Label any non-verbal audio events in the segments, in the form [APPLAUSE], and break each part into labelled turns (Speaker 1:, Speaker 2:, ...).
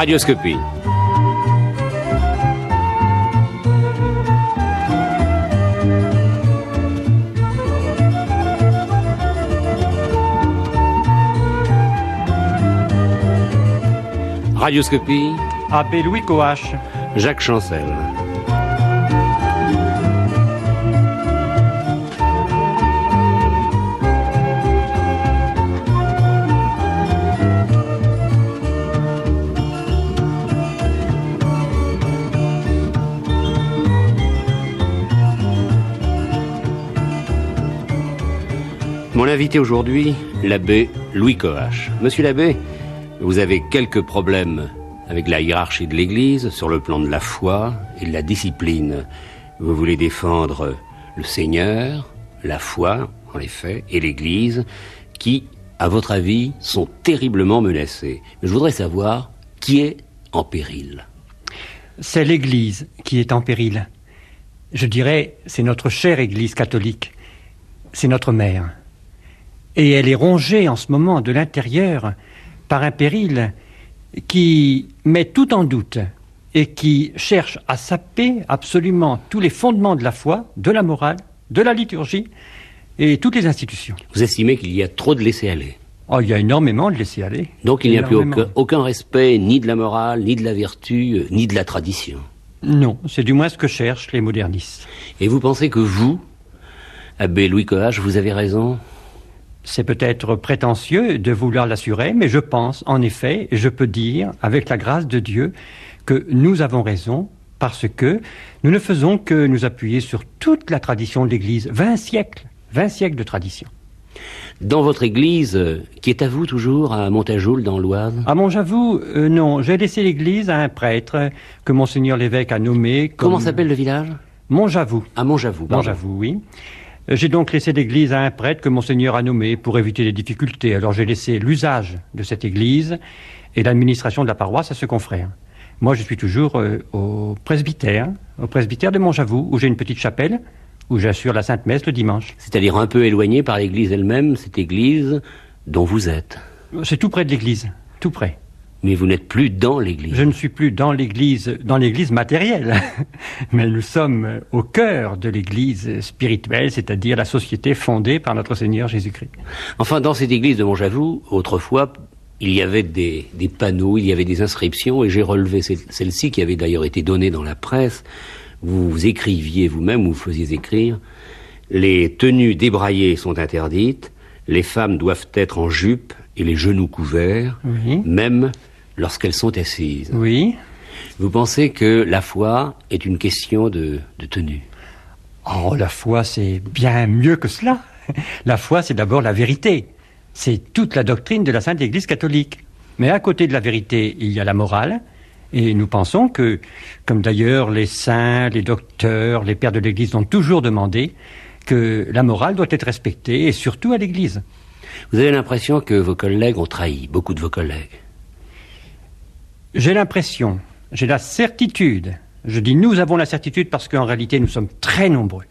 Speaker 1: Radioscopie. Radioscopie.
Speaker 2: Abbé Louis Coache.
Speaker 1: Jacques Chancel. Invité aujourd'hui, l'abbé Louis Coache. Monsieur l'abbé, vous avez quelques problèmes avec la hiérarchie de l'Église sur le plan de la foi et de la discipline. Vous voulez défendre le Seigneur, la foi, en effet, et l'Église, qui, à votre avis, sont terriblement menacés. Mais je voudrais savoir qui est en péril.
Speaker 2: C'est l'Église qui est en péril. Je dirais, c'est notre chère Église catholique. C'est notre mère. Et elle est rongée en ce moment de l'intérieur par un péril qui met tout en doute et qui cherche à saper absolument tous les fondements de la foi, de la morale, de la liturgie et toutes les institutions.
Speaker 1: Vous estimez qu'il y a trop de laisser-aller
Speaker 2: Oh, il y a énormément de laisser-aller.
Speaker 1: Donc il n'y a plus aucun, aucun respect ni de la morale, ni de la vertu, euh, ni de la tradition?
Speaker 2: Non, c'est du moins ce que cherchent les modernistes.
Speaker 1: Et vous pensez que vous, abbé Louis Coache, vous avez raison?
Speaker 2: C'est peut-être prétentieux de vouloir l'assurer, mais je pense, en effet, et je peux dire, avec la grâce de Dieu, que nous avons raison parce que nous ne faisons que nous appuyer sur toute la tradition de l'Église. 20 siècles, 20 siècles de tradition.
Speaker 1: Dans votre église, qui est à vous toujours, à Montajoul, dans l'Oise?
Speaker 2: Bon, j'avoue, euh, non, j'ai laissé l'Église à un prêtre que Monseigneur l'évêque a nommé. Comme...
Speaker 1: Comment s'appelle le village?
Speaker 2: Monjavoux.
Speaker 1: À Montjavoux.
Speaker 2: J'avoue, oui. J'ai donc laissé l'église à un prêtre que monseigneur a nommé pour éviter les difficultés. Alors j'ai laissé l'usage de cette église et l'administration de la paroisse à ce confrère. Moi, je suis toujours euh, au presbytère, au presbytère de Montjavoux, où j'ai une petite chapelle, où j'assure la Sainte Messe le dimanche.
Speaker 1: C'est-à-dire un peu éloigné par l'église elle-même, cette église dont vous êtes.
Speaker 2: C'est tout près de l'église, tout près.
Speaker 1: Mais vous n'êtes plus dans l'église.
Speaker 2: Je ne suis plus dans l'église, dans l'église matérielle, [LAUGHS] mais nous sommes au cœur de l'église spirituelle, c'est-à-dire la société fondée par notre Seigneur Jésus-Christ.
Speaker 1: Enfin, dans cette église de Montjavoux, autrefois, il y avait des, des panneaux, il y avait des inscriptions, et j'ai relevé celle- celle-ci qui avait d'ailleurs été donnée dans la presse. Vous, vous écriviez vous-même, vous faisiez écrire, les tenues débraillées sont interdites, les femmes doivent être en jupe et les genoux couverts,
Speaker 2: Oui.
Speaker 1: même lorsqu'elles sont assises.
Speaker 2: Oui.
Speaker 1: Vous pensez que la foi est une question de, de tenue?
Speaker 2: Oh, la foi, c'est bien mieux que cela. La foi, c'est d'abord la vérité. C'est toute la doctrine de la Sainte Église catholique. Mais à côté de la vérité, il y a la morale. Et nous pensons que, comme d'ailleurs les saints, les docteurs, les pères de l'Église ont toujours demandé, que la morale doit être respectée, et surtout à l'Église.
Speaker 1: Vous avez l'impression que vos collègues ont trahi, beaucoup de vos collègues.
Speaker 2: J'ai l'impression, j'ai la certitude, je dis nous avons la certitude parce qu'en réalité nous sommes très nombreux.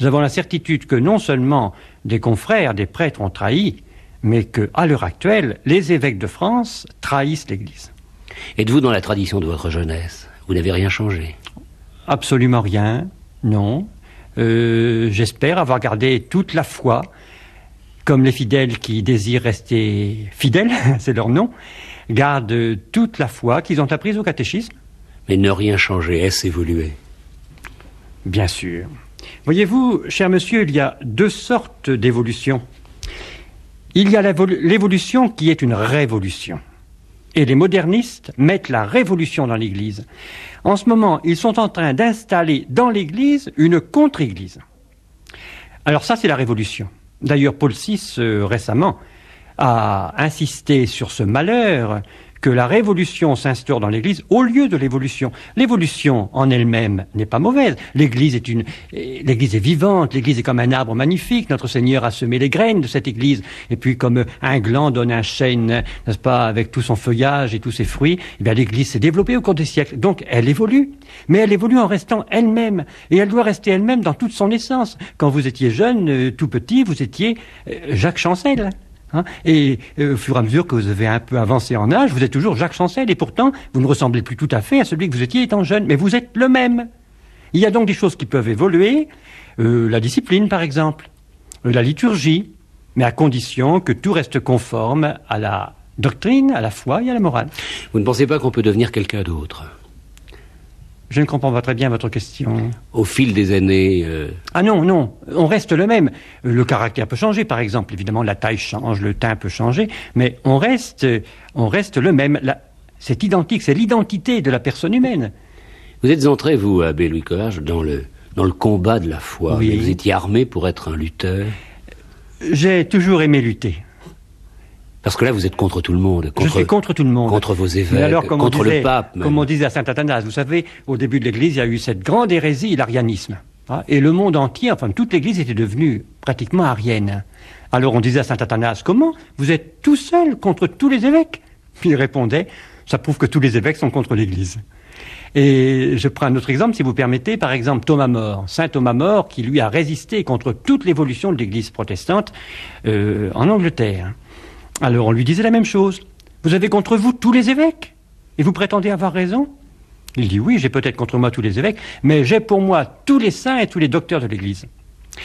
Speaker 2: Nous avons la certitude que non seulement des confrères, des prêtres ont trahi, mais que, à l'heure actuelle, les évêques de France trahissent l'Église.
Speaker 1: Êtes-vous dans la tradition de votre jeunesse? Vous n'avez rien changé?
Speaker 2: Absolument rien, non. Euh, J'espère avoir gardé toute la foi, comme les fidèles qui désirent rester fidèles, [LAUGHS] c'est leur nom, gardent toute la foi qu'ils ont apprise au catéchisme.
Speaker 1: Mais ne rien changer, est-ce évoluer?
Speaker 2: Bien sûr. Voyez-vous, cher monsieur, il y a deux sortes d'évolution. Il y a l'évolu- l'évolution qui est une révolution. Et les modernistes mettent la révolution dans l'Église. En ce moment, ils sont en train d'installer dans l'Église une contre-Église. Alors ça, c'est la révolution. D'ailleurs, Paul VI, euh, récemment, a insisté sur ce malheur que la révolution s'instaure dans l'Église au lieu de l'évolution. L'évolution en elle-même n'est pas mauvaise. L'Église est une, eh, l'Église est vivante. L'Église est comme un arbre magnifique. Notre Seigneur a semé les graines de cette Église. Et puis, comme un gland donne un chêne, n'est-ce pas, avec tout son feuillage et tous ses fruits, eh bien, l'Église s'est développée au cours des siècles. Donc, elle évolue. Mais elle évolue en restant elle-même. Et elle doit rester elle-même dans toute son essence. Quand vous étiez jeune, euh, tout petit, vous étiez euh, Jacques Chancel. Hein. et euh, au fur et à mesure que vous avez un peu avancé en âge, vous êtes toujours Jacques Chancel, et pourtant, vous ne ressemblez plus tout à fait à celui que vous étiez étant jeune, mais vous êtes le même. Il y a donc des choses qui peuvent évoluer, euh, la discipline par exemple, euh, la liturgie, mais à condition que tout reste conforme à la doctrine, à la foi et à la morale.
Speaker 1: Vous ne pensez pas qu'on peut devenir quelqu'un d'autre?
Speaker 2: Je ne comprends pas très bien votre question.
Speaker 1: Au fil des années. Euh,
Speaker 2: ah non, non, on reste le même. Le caractère peut changer, par exemple. Évidemment, la taille change, le teint peut changer, mais on reste, on reste le même. C'est identique, c'est l'identité de la personne humaine.
Speaker 1: Vous êtes entré, vous, Abbé Louis Collage, dans le, dans le combat de la foi.
Speaker 2: Oui.
Speaker 1: Vous étiez armé pour être un lutteur.
Speaker 2: J'ai toujours aimé lutter.
Speaker 1: Parce que là, vous êtes contre tout le monde.
Speaker 2: Contre, je suis contre tout le monde.
Speaker 1: Contre vos évêques, contre le pape.
Speaker 2: Comme on disait à saint Athanase, vous savez, au début de l'Église, il y a eu cette grande hérésie, l'arianisme. Hein, et le monde entier, enfin toute l'Église était devenue pratiquement arienne. Alors on disait à saint Athanase, comment Vous êtes tout seul contre tous les évêques? Il répondait, ça prouve que tous les évêques sont contre l'Église. Et je prends un autre exemple, si vous permettez, par exemple Thomas More, Saint Thomas More, qui lui a résisté contre toute l'évolution de l'Église protestante euh, en Angleterre. Alors on lui disait la même chose. Vous avez contre vous tous les évêques? Et vous prétendez avoir raison? Il dit oui, j'ai peut-être contre moi tous les évêques, mais j'ai pour moi tous les saints et tous les docteurs de l'Église.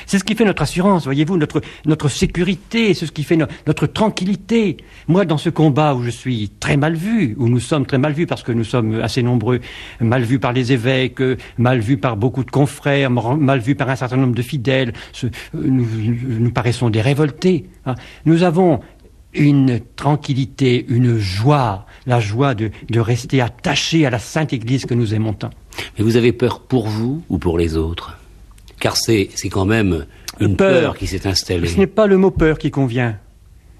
Speaker 2: C'est ce qui fait notre assurance, voyez-vous, notre, notre sécurité, c'est ce qui fait notre tranquillité. Moi, dans ce combat où je suis très mal vu, où nous sommes très mal vus parce que nous sommes assez nombreux, mal vus par les évêques, mal vus par beaucoup de confrères, mal vus par un certain nombre de fidèles, nous, nous, paraissons des révoltés. Hein. Nous avons une tranquillité, une joie, la joie de, rester attaché à la Sainte Église que nous aimons tant.
Speaker 1: Mais vous avez peur pour vous ou pour les autres? Car c'est quand même une peur, qui s'est installée.
Speaker 2: Ce n'est pas le mot peur qui convient.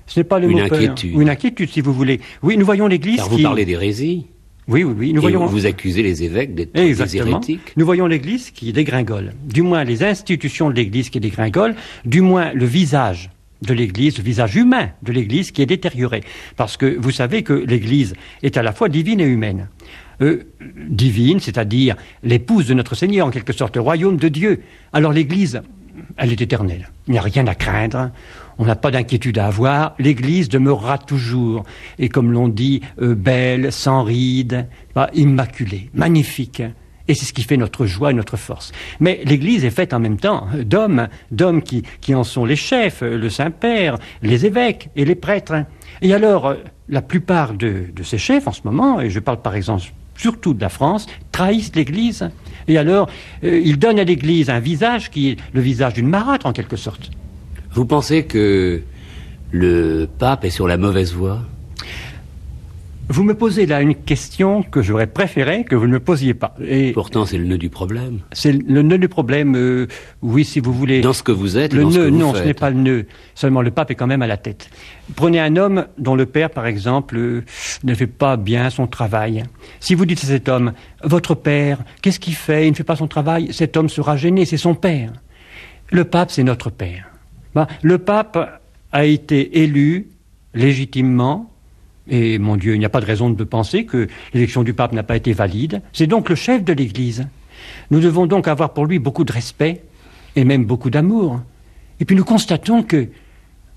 Speaker 2: Ce n'est pas le
Speaker 1: une
Speaker 2: mot
Speaker 1: inquiétude.
Speaker 2: Peur. Une inquiétude, si vous voulez. Oui, nous voyons l'Église
Speaker 1: Car vous parlez d'hérésie.
Speaker 2: Oui, oui, oui. Nous
Speaker 1: Et
Speaker 2: voyons...
Speaker 1: vous accusez les évêques d'être des hérétiques.
Speaker 2: Nous voyons l'Église qui dégringole. Du moins les institutions de l'Église qui dégringolent, du moins le visage de l'Église, le visage humain de l'Église qui est détérioré. Parce que vous savez que l'Église est à la fois divine et humaine. Euh, divine, c'est-à-dire l'épouse de notre Seigneur, en quelque sorte, le royaume de Dieu. Alors l'Église, elle est éternelle. Il n'y a rien à craindre. On n'a pas d'inquiétude à avoir. L'Église demeurera toujours. Et comme l'on dit, euh, belle, sans rides, immaculée, magnifique. Et c'est ce qui fait notre joie et notre force. Mais l'Église est faite en même temps d'hommes, d'hommes qui, en sont les chefs, le Saint-Père, les évêques et les prêtres. Et alors, euh, la plupart de, ces chefs en ce moment, et je parle par exemple surtout de la France, trahissent l'Église. Et alors, euh, ils donnent à l'Église un visage qui est le visage d'une marâtre en quelque sorte.
Speaker 1: Vous pensez que le pape est sur la mauvaise voie?
Speaker 2: Vous me posez là une question que j'aurais préféré que vous ne me posiez pas.
Speaker 1: Et Pourtant, c'est le nœud du problème.
Speaker 2: C'est le nœud du problème, euh, oui, si vous voulez.
Speaker 1: Dans ce que vous êtes,
Speaker 2: le
Speaker 1: dans
Speaker 2: nœud,
Speaker 1: ce que vous
Speaker 2: non,
Speaker 1: faites.
Speaker 2: ce n'est pas le nœud. Seulement, le pape est quand même à la tête. Prenez un homme dont le père, par exemple, euh, ne fait pas bien son travail. Si vous dites à cet homme, votre père, qu'est-ce qu'il fait? Il ne fait pas son travail. Cet homme sera gêné. C'est son père. Le pape, c'est notre père. Ben, le pape a été élu légitimement et mon Dieu, il n'y a pas de raison de penser que l'élection du pape n'a pas été valide. C'est donc le chef de l'Église. Nous devons donc avoir pour lui beaucoup de respect et même beaucoup d'amour. Et puis nous constatons que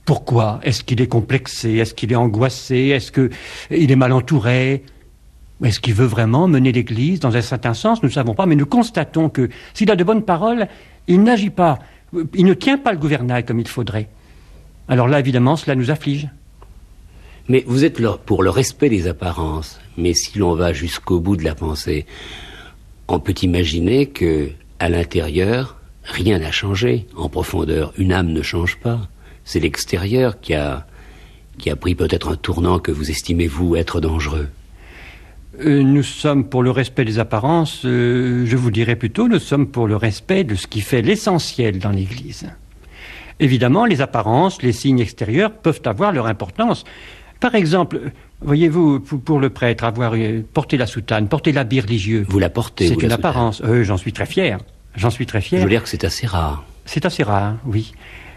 Speaker 2: pourquoi Est-ce qu'il est complexé Est-ce qu'il est angoissé Est-ce qu'il est mal entouré? Est-ce qu'il veut vraiment mener l'Église dans un certain sens? Nous ne savons pas, mais nous constatons que s'il a de bonnes paroles, il n'agit pas, il ne tient pas le gouvernail comme il faudrait. Alors là, évidemment, cela nous afflige.
Speaker 1: Mais vous êtes pour le respect des apparences. Mais si l'on va jusqu'au bout de la pensée, on peut imaginer que, à l'intérieur, rien n'a changé. En profondeur, une âme ne change pas. C'est l'extérieur qui a, qui a pris peut-être un tournant que vous estimez, vous, être dangereux.
Speaker 2: Euh, nous sommes pour le respect des apparences, euh, je vous dirais plutôt, nous sommes pour le respect de ce qui fait l'essentiel dans l'Église. Évidemment, les apparences, les signes extérieurs peuvent avoir leur importance. Par exemple, voyez-vous, pour le prêtre, avoir euh, porté la soutane, porter l'habit religieux.
Speaker 1: Vous la portez,
Speaker 2: C'est une
Speaker 1: la
Speaker 2: apparence. Euh, J'en suis très fier. J'en suis très
Speaker 1: Je
Speaker 2: fier.
Speaker 1: veux dire que c'est assez rare.
Speaker 2: C'est assez rare, oui.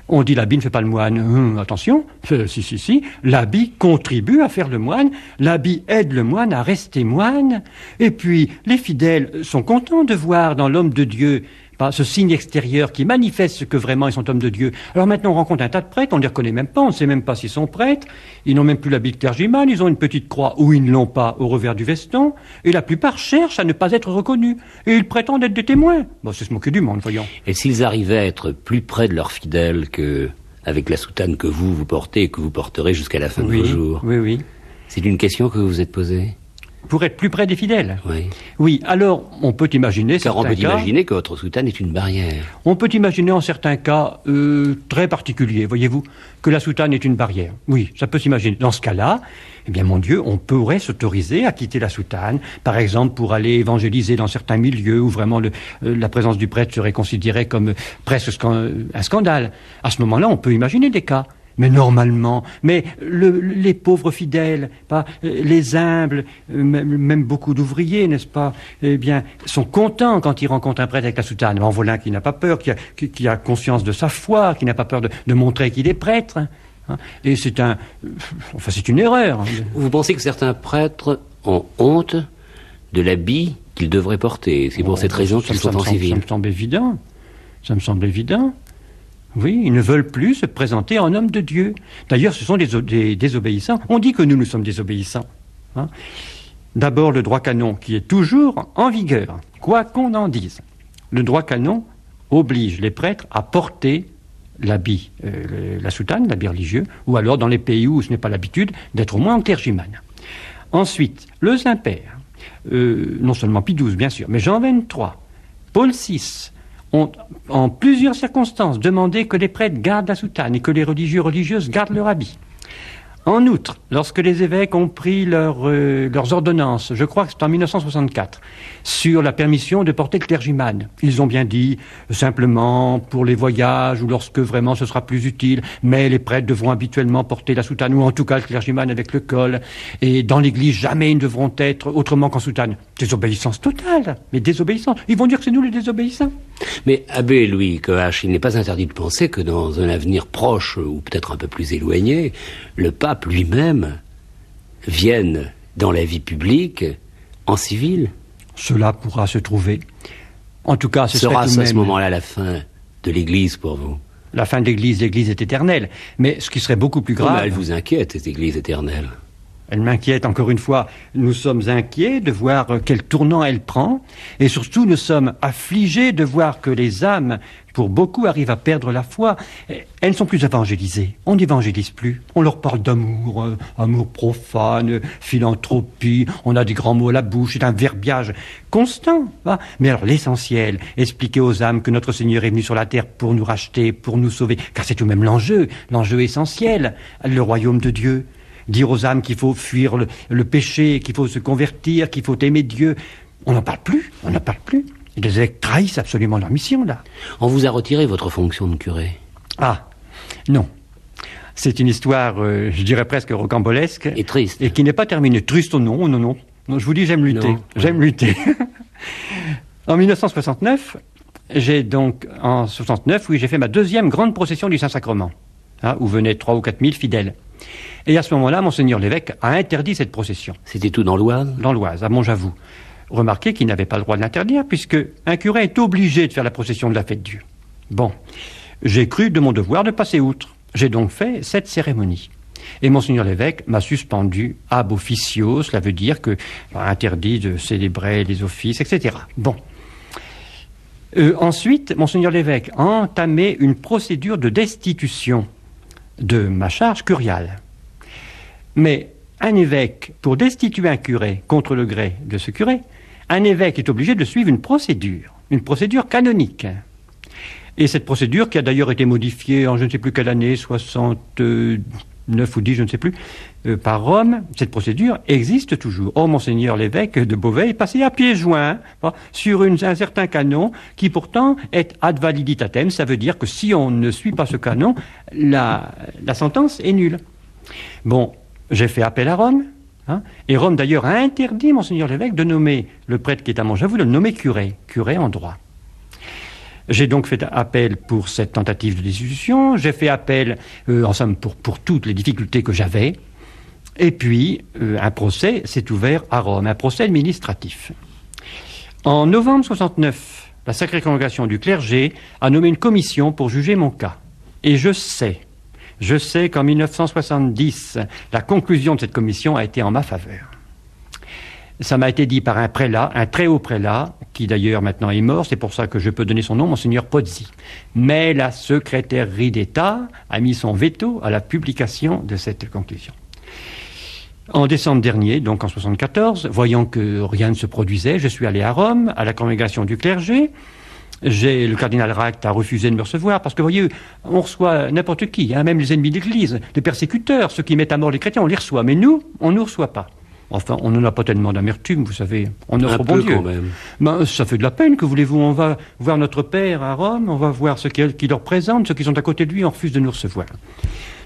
Speaker 2: On dit l'habit ne fait pas le moine. Hum, attention, euh, si, si, si. L'habit contribue à faire le moine. L'habit aide le moine à rester moine. Et puis, les fidèles sont contents de voir dans l'homme de Dieu ce signe extérieur qui manifeste que vraiment ils sont hommes de Dieu. Alors maintenant, on rencontre un tas de prêtres, on ne les reconnaît même pas, on ne sait même pas s'ils sont prêtres, ils n'ont même plus l'habit clergyman, ils ont une petite croix ou ils ne l'ont pas au revers du veston, et la plupart cherchent à ne pas être reconnus, et ils prétendent être des témoins. Bon, c'est se moquer du monde, voyons.
Speaker 1: Et s'ils arrivaient à être plus près de leurs fidèles que avec la soutane que vous, vous portez et que vous porterez jusqu'à la fin
Speaker 2: de
Speaker 1: vos jours?
Speaker 2: Oui, oui.
Speaker 1: C'est une question que vous vous êtes posée?
Speaker 2: Pour être plus près des fidèles.
Speaker 1: Oui.
Speaker 2: Oui, alors on peut imaginer.
Speaker 1: Car on peut imaginer que votre soutane est une barrière.
Speaker 2: On peut imaginer en certains cas euh, très particuliers, voyez-vous, que la soutane est une barrière. Oui, ça peut s'imaginer. Dans ce cas-là, eh bien mon Dieu, on pourrait s'autoriser à quitter la soutane, par exemple pour aller évangéliser dans certains milieux où vraiment le, euh, la présence du prêtre serait considérée comme presque un scandale. À ce moment-là, on peut imaginer des cas mais normalement, mais les pauvres fidèles, pas les humbles, euh, même, beaucoup d'ouvriers, n'est-ce pas Eh bien, sont contents quand ils rencontrent un prêtre avec la soutane. En voilà qui n'a pas peur, qui a, qui, a, conscience de sa foi, qui n'a pas peur de, montrer qu'il est prêtre. Hein. Et c'est un, enfin, c'est une erreur. Hein.
Speaker 1: Vous pensez que certains prêtres ont honte de l'habit qu'ils devraient porter? C'est pour oh, cette raison qu'ils sont en civil.
Speaker 2: Ça me semble évident. Ça me semble évident. Oui, ils ne veulent plus se présenter en homme de Dieu. D'ailleurs, ce sont des, désobéissants. On dit que nous, nous sommes désobéissants. Hein. D'abord, le droit canon qui est toujours en vigueur, quoi qu'on en dise. Le droit canon oblige les prêtres à porter l'habit, euh, la soutane, l'habit religieux, ou alors dans les pays où ce n'est pas l'habitude, d'être au moins en clergyman. Ensuite, le Saint-Père, euh, non seulement Pie XII, bien sûr, mais Jean XXIII, Paul VI, ont, en plusieurs circonstances, demandé que les prêtres gardent la soutane et que les religieux religieuses gardent leur habit. En outre, lorsque les évêques ont pris euh, leurs ordonnances, je crois que c'est en 1964, sur la permission de porter le clergyman, ils ont bien dit simplement pour les voyages ou lorsque vraiment ce sera plus utile, mais les prêtres devront habituellement porter la soutane, ou en tout cas le clergyman avec le col, et dans l'église jamais ils ne devront être autrement qu'en soutane. Désobéissance totale, mais désobéissance. Ils vont dire que c'est nous les désobéissants.
Speaker 1: Mais Abbé Louis Coache, il n'est pas interdit de penser que dans un avenir proche, ou peut-être un peu plus éloigné, le pape lui-même vienne dans la vie publique en civil.
Speaker 2: Cela pourra se trouver. En tout cas, ce
Speaker 1: sera
Speaker 2: à
Speaker 1: ce moment-là la fin de l'Église pour vous?
Speaker 2: La fin de l'Église, l'Église est éternelle. Mais ce qui serait beaucoup plus grave.
Speaker 1: elle vous inquiète, cette Église éternelle.
Speaker 2: Elle m'inquiète encore une fois. Nous sommes inquiets de voir quel tournant elle prend, et surtout nous sommes affligés de voir que les âmes, pour beaucoup, arrivent à perdre la foi. Elles ne sont plus évangélisées. On n'évangélise plus. On leur parle d'amour, euh, amour profane, philanthropie. On a des grands mots à la bouche. C'est un verbiage constant. Mais alors l'essentiel, expliquer aux âmes que notre Seigneur est venu sur la terre pour nous racheter, pour nous sauver, car c'est tout de même l'enjeu, l'enjeu essentiel, le royaume de Dieu dire aux âmes qu'il faut fuir le, péché, qu'il faut se convertir, qu'il faut aimer Dieu. On n'en parle plus, on n'en parle plus. Les évêques trahissent absolument leur mission, là.
Speaker 1: On vous a retiré votre fonction de curé
Speaker 2: Ah, non. C'est une histoire, euh, je dirais presque rocambolesque.
Speaker 1: Et triste.
Speaker 2: Et qui n'est pas terminée. Triste, non, non, non. non je vous dis, j'aime lutter. J'aime lutter. [LAUGHS] en 1969, j'ai donc, en 69, oui, j'ai fait ma deuxième grande procession du Saint-Sacrement, hein, où venaient trois ou quatre mille fidèles. Et à ce moment-là, monseigneur l'évêque a interdit cette procession.
Speaker 1: C'était tout dans l'Oise?
Speaker 2: Dans l'Oise, à Montjavoux. Remarquez qu'il n'avait pas le droit de l'interdire, puisque un curé est obligé de faire la procession de la fête Dieu. Bon, j'ai cru de mon devoir de passer outre. J'ai donc fait cette cérémonie. Et monseigneur l'évêque m'a suspendu ab officio, cela veut dire que interdit de célébrer les offices, etc. Bon. Euh, ensuite, monseigneur l'évêque a entamé une procédure de destitution de ma charge curiale. Mais un évêque, pour destituer un curé contre le gré de ce curé, un évêque est obligé de suivre une procédure, une procédure canonique. Et cette procédure, qui a d'ailleurs été modifiée en je ne sais plus quelle année, 69 ou 10, je ne sais plus, euh, par Rome, cette procédure existe toujours. Oh, monseigneur l'évêque de Beauvais est passé à pieds joints sur un certain canon qui pourtant est ad validitatem. Ça veut dire que si on ne suit pas ce canon, la, la sentence est nulle. Bon, j'ai fait appel à Rome. Hein, et Rome, d'ailleurs, a interdit, monseigneur l'évêque, de nommer le prêtre qui est à Montjavoux, de le nommer curé, curé en droit. J'ai donc fait appel pour cette tentative de destitution. J'ai fait appel, euh, en somme, pour, pour toutes les difficultés que j'avais. Et puis, euh, un procès s'est ouvert à Rome, un procès administratif. En novembre 69, la Sacrée Congrégation du clergé a nommé une commission pour juger mon cas. Et je sais, je sais qu'en 1970, la conclusion de cette commission a été en ma faveur. Ça m'a été dit par un prélat, un très haut prélat, qui d'ailleurs maintenant est mort, c'est pour ça que je peux donner son nom, monseigneur Pozzi. Mais la secrétairerie d'État a mis son veto à la publication de cette conclusion. En décembre dernier, donc en 74, voyant que rien ne se produisait, je suis allé à Rome, à la congrégation du clergé. Le cardinal Ract a refusé de me recevoir parce que, vous voyez, on reçoit n'importe qui, hein, même les ennemis de l'Église, les persécuteurs, ceux qui mettent à mort les chrétiens, on les reçoit. Mais nous, on ne nous reçoit pas. Enfin, on n'en a pas tellement d'amertume, vous savez. On
Speaker 1: offre
Speaker 2: au bon
Speaker 1: Dieu. Quand même.
Speaker 2: Ben, ça fait de la peine, que voulez-vous On va voir notre Père à Rome, on va voir ceux qui, qui leur présentent, ceux qui sont à côté de lui, on refuse de nous recevoir.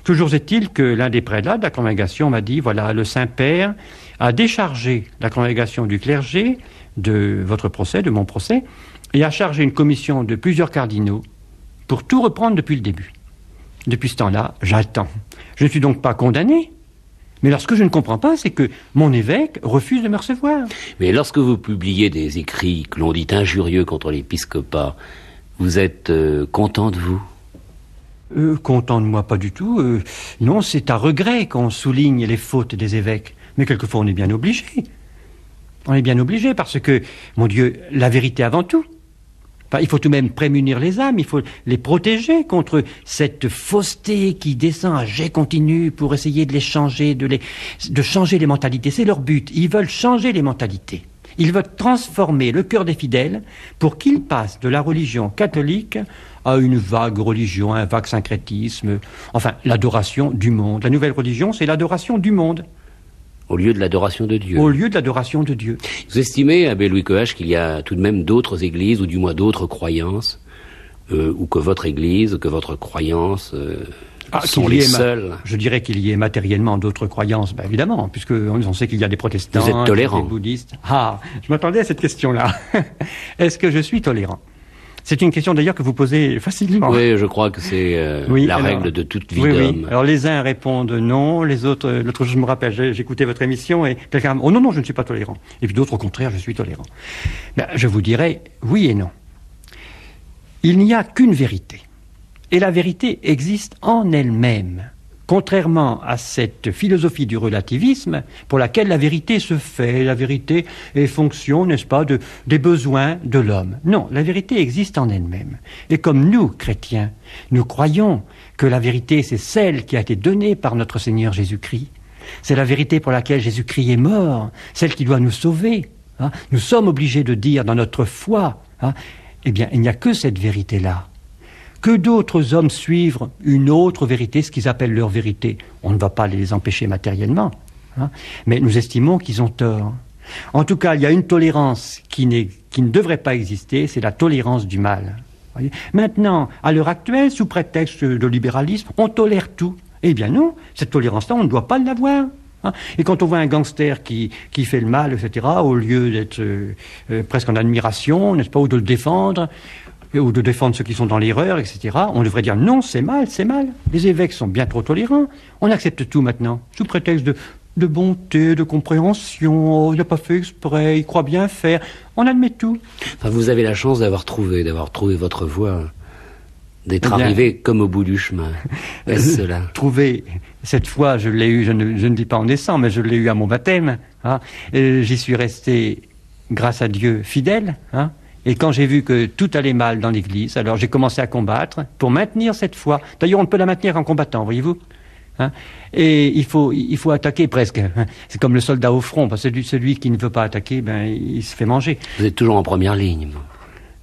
Speaker 2: Toujours est-il que l'un des prélats de la congrégation m'a dit, voilà, le Saint-Père a déchargé la congrégation du clergé de votre procès, de mon procès, et a chargé une commission de plusieurs cardinaux pour tout reprendre depuis le début. Depuis ce temps-là, j'attends. Je ne suis donc pas condamné, mais lorsque je ne comprends pas, c'est que mon évêque refuse de me recevoir.
Speaker 1: Mais lorsque vous publiez des écrits que l'on dit injurieux contre l'épiscopat, vous êtes euh, content de vous?
Speaker 2: Euh, content de moi, pas du tout. Euh, non, c'est à regret qu'on souligne les fautes des évêques. Mais quelquefois, on est bien obligé. On est bien obligé parce que, mon Dieu, la vérité avant tout. Il faut tout de même prémunir les âmes, il faut les protéger contre cette fausseté qui descend à jet continu pour essayer de les changer, de, les, de changer les mentalités. C'est leur but. Ils veulent changer les mentalités. Ils veulent transformer le cœur des fidèles pour qu'ils passent de la religion catholique à une vague religion, un vague syncrétisme, enfin l'adoration du monde. La nouvelle religion, c'est l'adoration du monde.
Speaker 1: Au lieu de l'adoration de Dieu.
Speaker 2: Au lieu de l'adoration de Dieu.
Speaker 1: Vous estimez, Abbé Louis Coache, qu'il y a tout de même d'autres églises, ou du moins d'autres croyances, euh, ou que votre église, que votre croyance euh, ah, sont les seules?
Speaker 2: Je dirais qu'il y ait matériellement d'autres croyances, ben évidemment, puisque on sait qu'il y a des protestants,
Speaker 1: Vous êtes tolérant.
Speaker 2: des bouddhistes. Ah, je m'attendais à cette question-là. [LAUGHS] Est-ce que je suis tolérant? C'est une question d'ailleurs que vous posez facilement.
Speaker 1: Oui, je crois que c'est euh, la règle de toute vie
Speaker 2: d'homme. Alors les uns répondent non, les autres, euh, l'autre jour je me rappelle, j'écoutais votre émission et quelqu'un, oh non non, je ne suis pas tolérant. Et puis d'autres au contraire, je suis tolérant. Ben, je vous dirais oui et non. Il n'y a qu'une vérité. Et la vérité existe en elle-même contrairement à cette philosophie du relativisme pour laquelle la vérité se fait, la vérité est fonction, n'est-ce pas, de, des besoins de l'homme. Non, la vérité existe en elle-même. Et comme nous, chrétiens, nous croyons que la vérité, c'est celle qui a été donnée par notre Seigneur Jésus-Christ, c'est la vérité pour laquelle Jésus-Christ est mort, celle qui doit nous sauver. Hein. Nous sommes obligés de dire dans notre foi, hein, eh bien, il n'y a que cette vérité-là que d'autres hommes suivent une autre vérité, ce qu'ils appellent leur vérité. On ne va pas les empêcher matériellement, hein, mais nous estimons qu'ils ont tort. En tout cas, il y a une tolérance qui, qui ne devrait pas exister, c'est la tolérance du mal. Maintenant, à l'heure actuelle, sous prétexte de libéralisme, on tolère tout. Eh bien non, cette tolérance-là, on ne doit pas l'avoir. Hein. Et quand on voit un gangster qui, qui fait le mal, etc., au lieu d'être euh, euh, presque en admiration, n'est-ce pas, ou de le défendre, ou de défendre ceux qui sont dans l'erreur, etc. On devrait dire non, c'est mal, c'est mal. Les évêques sont bien trop tolérants. On accepte tout maintenant, sous prétexte de, de bonté, de compréhension. Oh, il n'a pas fait exprès, il croit bien faire. On admet tout.
Speaker 1: Enfin, vous avez la chance d'avoir trouvé, d'avoir trouvé votre voie, d'être eh arrivé comme au bout du chemin. [LAUGHS] Est-ce cela
Speaker 2: Trouver, cette fois, je l'ai eu, je ne, je ne, dis pas en naissant, mais je l'ai eu à mon baptême. Hein, J'y suis resté, grâce à Dieu, fidèle. Hein, et quand j'ai vu que tout allait mal dans l'Église, alors j'ai commencé à combattre pour maintenir cette foi. D'ailleurs, on ne peut la maintenir en combattant, voyez-vous. Hein et il faut, il faut attaquer presque. C'est comme le soldat au front, parce que celui, celui qui ne veut pas attaquer, ben, il se fait manger.
Speaker 1: Vous êtes toujours en première ligne.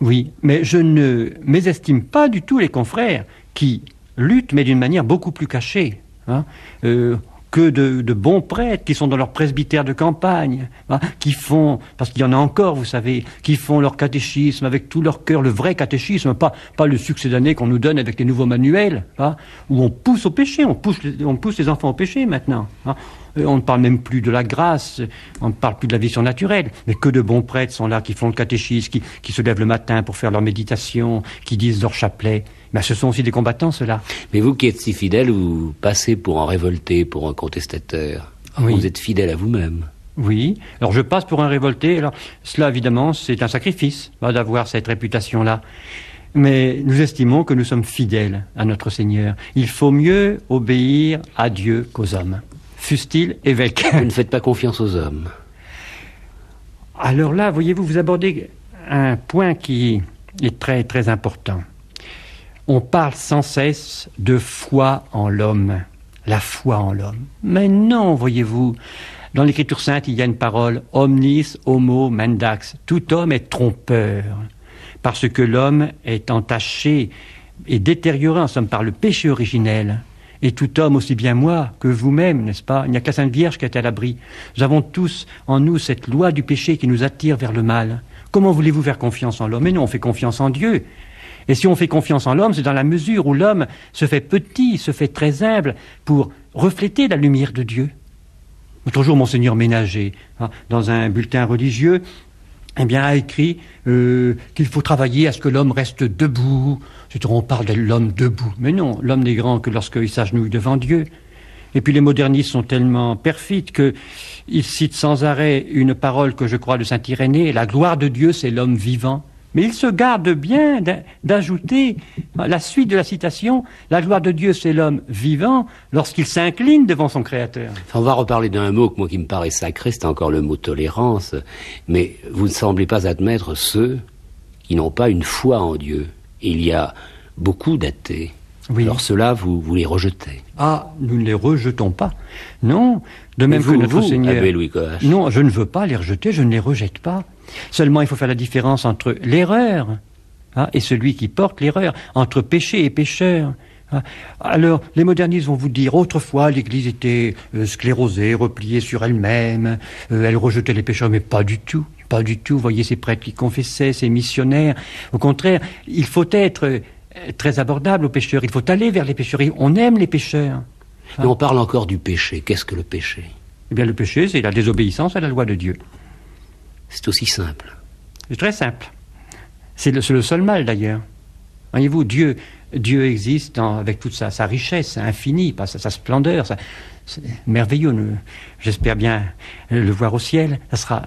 Speaker 2: Oui, mais je ne mésestime pas du tout les confrères qui luttent, mais d'une manière beaucoup plus cachée. Hein euh, que de, bons prêtres qui sont dans leur presbytère de campagne, hein, qui font, parce qu'il y en a encore, vous savez, qui font leur catéchisme avec tout leur cœur, le vrai catéchisme, pas, pas le succès d'année qu'on nous donne avec les nouveaux manuels, hein, où on pousse au péché, on pousse, on pousse les enfants au péché maintenant. Hein. Euh, on ne parle même plus de la grâce, on ne parle plus de la vie surnaturelle, mais que de bons prêtres sont là qui font le catéchisme, qui, qui se lèvent le matin pour faire leur méditation, qui disent leur chapelet. Ben, ce sont aussi des combattants, ceux-là.
Speaker 1: Mais vous qui êtes si fidèle, vous passez pour un révolté, pour un contestateur. Vous êtes fidèle à vous-même.
Speaker 2: Oui. Alors je passe pour un révolté. Alors cela, évidemment, c'est un sacrifice hein, d'avoir cette réputation-là. Mais nous estimons que nous sommes fidèles à notre Seigneur. Il faut mieux obéir à Dieu qu'aux hommes. Fût-il évêque.
Speaker 1: Vous ne faites pas confiance aux hommes.
Speaker 2: Alors là, voyez-vous, vous abordez un point qui est très très important. On parle sans cesse de foi en l'homme, la foi en l'homme. Mais non, voyez-vous, dans l'Écriture sainte, il y a une parole omnis homo mendax. Tout homme est trompeur, parce que l'homme est entaché et détérioré en somme par le péché originel. Et tout homme, aussi bien moi que vous-même, n'est-ce pas? Il n'y a que la Sainte Vierge qui est à l'abri. Nous avons tous en nous cette loi du péché qui nous attire vers le mal. Comment voulez-vous faire confiance en l'homme? Mais non, on fait confiance en Dieu. Et si on fait confiance en l'homme, c'est dans la mesure où l'homme se fait petit, se fait très humble pour refléter la lumière de Dieu. L'autre jour, Monseigneur Ménager, hein, dans un bulletin religieux, eh bien, a écrit euh, qu'il faut travailler à ce que l'homme reste debout. On parle de l'homme debout. Mais non, l'homme n'est grand que lorsqu'il s'agenouille devant Dieu. Et puis les modernistes sont tellement perfides qu'ils citent sans arrêt une parole que je crois de Saint Irénée, la gloire de Dieu, c'est l'homme vivant. Mais ils se gardent bien d'ajouter la suite de la citation, la gloire de Dieu, c'est l'homme vivant lorsqu'il s'incline devant son Créateur.
Speaker 1: on va reparler d'un mot que moi qui me paraît sacré, c'est encore le mot tolérance, mais vous ne semblez pas admettre ceux qui n'ont pas une foi en Dieu. Il y a beaucoup d'athées. Alors ceux-là, vous, vous les rejetez.
Speaker 2: Ah, nous ne les rejetons pas. Non, de même que notre Seigneur.
Speaker 1: Louis
Speaker 2: non, je ne veux pas les rejeter, je ne les rejette pas. Seulement, il faut faire la différence entre l'erreur hein, et celui qui porte l'erreur, entre péché et pécheur. Hein. Alors, les modernistes vont vous dire, autrefois, l'Église était euh, sclérosée, repliée sur elle-même, euh, elle rejetait les pécheurs, mais pas du tout. Pas du tout. Voyez ces prêtres qui confessaient, ces missionnaires. Au contraire, il faut être euh, très abordable aux pécheurs. Il faut aller vers les pécheurs. On aime les pécheurs.
Speaker 1: Mais on parle encore du péché. Qu'est-ce que le péché?
Speaker 2: Eh bien, le péché, c'est la désobéissance à la loi de Dieu.
Speaker 1: C'est aussi simple.
Speaker 2: C'est très simple. C'est le, seul mal, d'ailleurs. Voyez-vous, Dieu, Dieu existe avec toute sa, richesse infinie, sa, sa splendeur. c'est merveilleux. J'espère bien le voir au ciel. Ça sera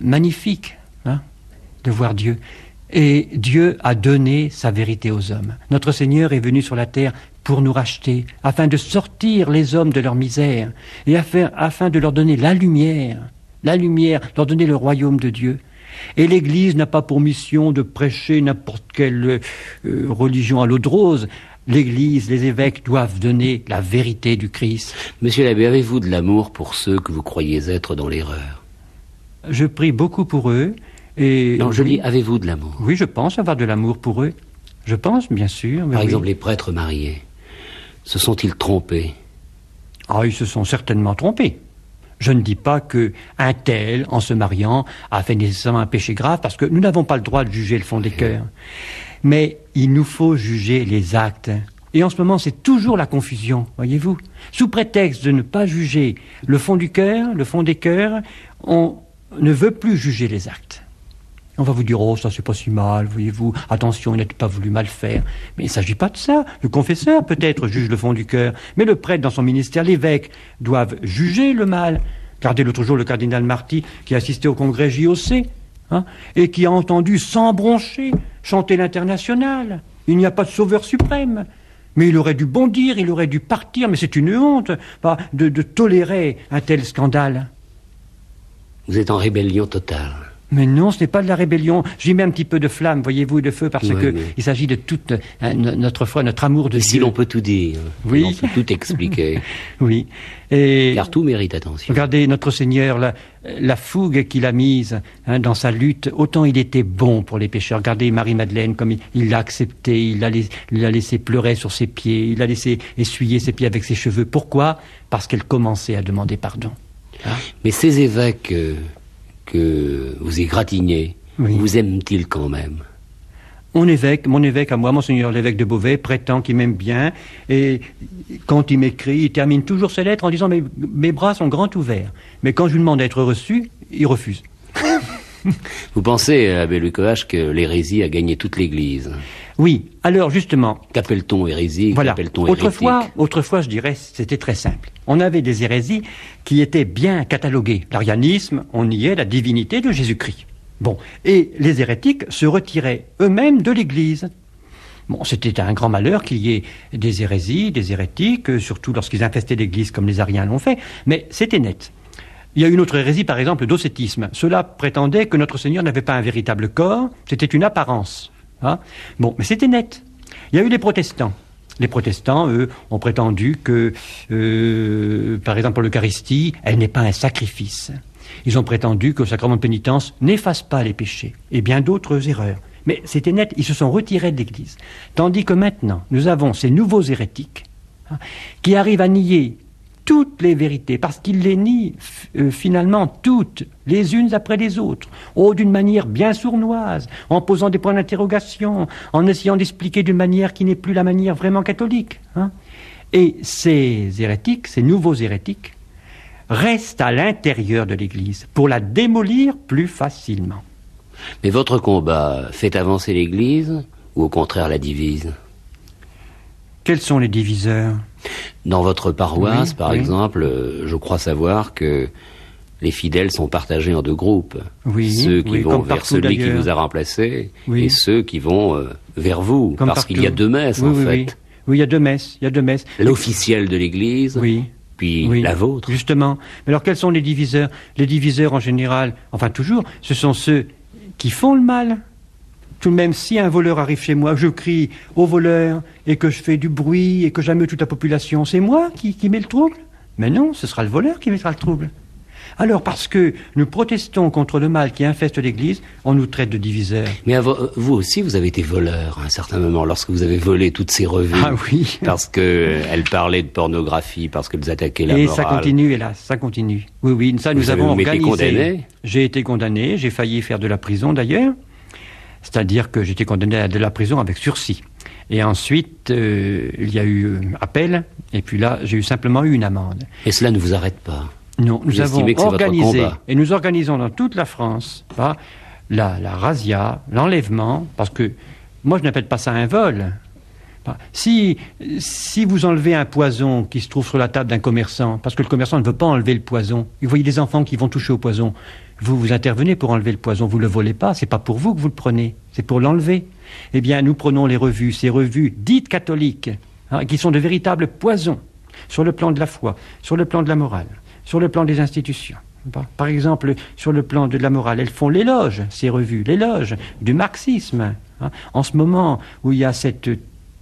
Speaker 2: magnifique hein, de voir Dieu. Et Dieu a donné sa vérité aux hommes. Notre Seigneur est venu sur la terre pour nous racheter, afin de sortir les hommes de leur misère, et afin, de leur donner la lumière, la lumière, leur donner le royaume de Dieu. Et l'Église n'a pas pour mission de prêcher n'importe quelle euh, religion à l'eau de rose. L'Église, les évêques doivent donner la vérité du Christ.
Speaker 1: Monsieur l'abbé, avez-vous de l'amour pour ceux que vous croyez être dans l'erreur?
Speaker 2: Je prie beaucoup pour eux,
Speaker 1: non, je dis, avez-vous de l'amour?
Speaker 2: Oui, je pense avoir de l'amour pour eux. Je pense, bien sûr.
Speaker 1: Par exemple, les prêtres mariés, se sont-ils trompés?
Speaker 2: Ah, ils se sont certainement trompés. Je ne dis pas que un tel, en se mariant, a fait nécessairement un péché grave, parce que nous n'avons pas le droit de juger le fond des cœurs. Mais il nous faut juger les actes. Et en ce moment, c'est toujours la confusion, voyez-vous. Sous prétexte de ne pas juger le fond du cœur, le fond des cœurs, on ne veut plus juger les actes. On va vous dire, oh, ça c'est pas si mal, voyez-vous, attention, il n'a pas voulu mal faire. Mais il ne s'agit pas de ça. Le confesseur, peut-être, juge le fond du cœur, mais le prêtre, dans son ministère, l'évêque, doivent juger le mal. Regardez l'autre jour le cardinal Marty, qui assistait au congrès JOC, hein, et qui a entendu sans broncher chanter l'international. Il n'y a pas de sauveur suprême. Mais il aurait dû bondir, il aurait dû partir, mais c'est une honte de, de tolérer un tel scandale.
Speaker 1: Vous êtes en rébellion totale.
Speaker 2: Mais non, ce n'est pas de la rébellion. J'y mets un petit peu de flamme, voyez-vous, et de feu, parce qu'il il s'agit de toute hein, notre foi, notre amour de Dieu.
Speaker 1: Si l'on peut tout dire, oui. on peut tout expliquer. [LAUGHS]
Speaker 2: oui.
Speaker 1: Et Car tout mérite attention.
Speaker 2: Regardez notre Seigneur, la, la fougue qu'il a mise hein, dans sa lutte, autant il était bon pour les pécheurs. Regardez Marie-Madeleine, comme il l'a accepté, il l'a laissé pleurer sur ses pieds, il l'a laissé essuyer ses pieds avec ses cheveux. Pourquoi? Parce qu'elle commençait à demander pardon.
Speaker 1: Hein? Mais ces évêques... Euh, que vous égratignez, vous aime-t-il quand même?
Speaker 2: Mon évêque, mon évêque à moi, monseigneur l'évêque de Beauvais, prétend qu'il m'aime bien, et quand il m'écrit, il termine toujours ses lettres en disant mes, mes bras sont grands ouverts. Mais quand je lui demande d'être reçu, il refuse.
Speaker 1: Vous pensez, Abbé Lucoach, que l'hérésie a gagné toute l'Église
Speaker 2: Oui. Alors, justement.
Speaker 1: Qu'appelle-t-on hérésie?
Speaker 2: Voilà.
Speaker 1: Qu'appelle-t-on
Speaker 2: Autrefois, autrefois, je dirais, c'était très simple. On avait des hérésies qui étaient bien cataloguées. L'arianisme, on y est la divinité de Jésus-Christ. Bon. Et les hérétiques se retiraient eux-mêmes de l'Église. Bon, c'était un grand malheur qu'il y ait des hérésies, des hérétiques, euh, surtout lorsqu'ils infestaient l'Église comme les Ariens l'ont fait, mais c'était net. Il y a une autre hérésie, par exemple, le docétisme. Cela prétendait que notre Seigneur n'avait pas un véritable corps, c'était une apparence. Hein bon, mais c'était net. Il y a eu les protestants. Les protestants, eux, ont prétendu que, euh, par exemple, l'Eucharistie, elle n'est pas un sacrifice. Ils ont prétendu que le sacrement de pénitence n'efface pas les péchés, et bien d'autres erreurs. Mais c'était net, ils se sont retirés de l'Église. Tandis que maintenant, nous avons ces nouveaux hérétiques hein, qui arrivent à nier toutes les vérités, parce qu'ils les nient euh, finalement toutes, les unes après les autres, oh, d'une manière bien sournoise, en posant des points d'interrogation, en essayant d'expliquer d'une manière qui n'est plus la manière vraiment catholique. Hein. Et ces hérétiques, ces nouveaux hérétiques, restent à l'intérieur de l'Église pour la démolir plus facilement.
Speaker 1: Mais votre combat fait avancer l'Église ou au contraire la divise?
Speaker 2: Quels sont les diviseurs?
Speaker 1: Dans votre paroisse,
Speaker 2: Oui,
Speaker 1: par
Speaker 2: oui.
Speaker 1: exemple, euh, je crois savoir que les fidèles sont partagés en deux groupes.
Speaker 2: Oui,
Speaker 1: ceux qui
Speaker 2: oui,
Speaker 1: vont vers celui qui vous a remplacé
Speaker 2: Oui.
Speaker 1: et ceux qui vont euh, vers vous.
Speaker 2: Comme
Speaker 1: parce qu'il y a deux messes, en fait.
Speaker 2: Oui. Il y a deux messes. Il y a deux messes.
Speaker 1: L'officiel de l'Église,
Speaker 2: Oui.
Speaker 1: puis la vôtre.
Speaker 2: Justement. Mais alors, quels sont les diviseurs? Les diviseurs, en général, enfin toujours, ce sont ceux qui font le mal. Tout de même, si un voleur arrive chez moi, je crie au voleur et que je fais du bruit et que j'amuse toute la population, c'est moi qui, qui mets le trouble Mais non, ce sera le voleur qui mettra le trouble. Alors, parce que nous protestons contre le mal qui infeste l'Église, on nous traite de diviseurs.
Speaker 1: Mais vous aussi, vous avez été voleur à un certain moment lorsque vous avez volé toutes ces revues.
Speaker 2: Ah oui.
Speaker 1: Parce qu'elles parlaient de pornographie, parce qu'elles attaquaient la
Speaker 2: et
Speaker 1: morale.
Speaker 2: ça continue, hélas, ça continue. Oui, oui, ça nous
Speaker 1: Vous avez
Speaker 2: avons organisé. J'ai été condamné, j'ai failli faire de la prison d'ailleurs. C'est-à-dire que j'étais condamné à de la prison avec sursis. Et ensuite, euh, il y a eu euh, appel, et puis là, j'ai eu simplement eu une amende.
Speaker 1: Et cela ne vous arrête pas?
Speaker 2: Non, nous
Speaker 1: Vous
Speaker 2: avons organisé, et nous organisons dans toute la France, la, la razzia, l'enlèvement, parce que moi je n'appelle pas ça un vol. Si, si vous enlevez un poison qui se trouve sur la table d'un commerçant, parce que le commerçant ne veut pas enlever le poison, vous voyez des enfants qui vont toucher au poison, vous vous intervenez pour enlever le poison, vous ne le volez pas, c'est pas pour vous que vous le prenez, c'est pour l'enlever. Eh bien, nous prenons les revues, ces revues dites catholiques, hein, qui sont de véritables poisons sur le plan de la foi, sur le plan de la morale, sur le plan des institutions. Par- Par exemple, sur le plan de la morale, elles font l'éloge, ces revues, l'éloge du marxisme. hein. En ce moment où il y a cette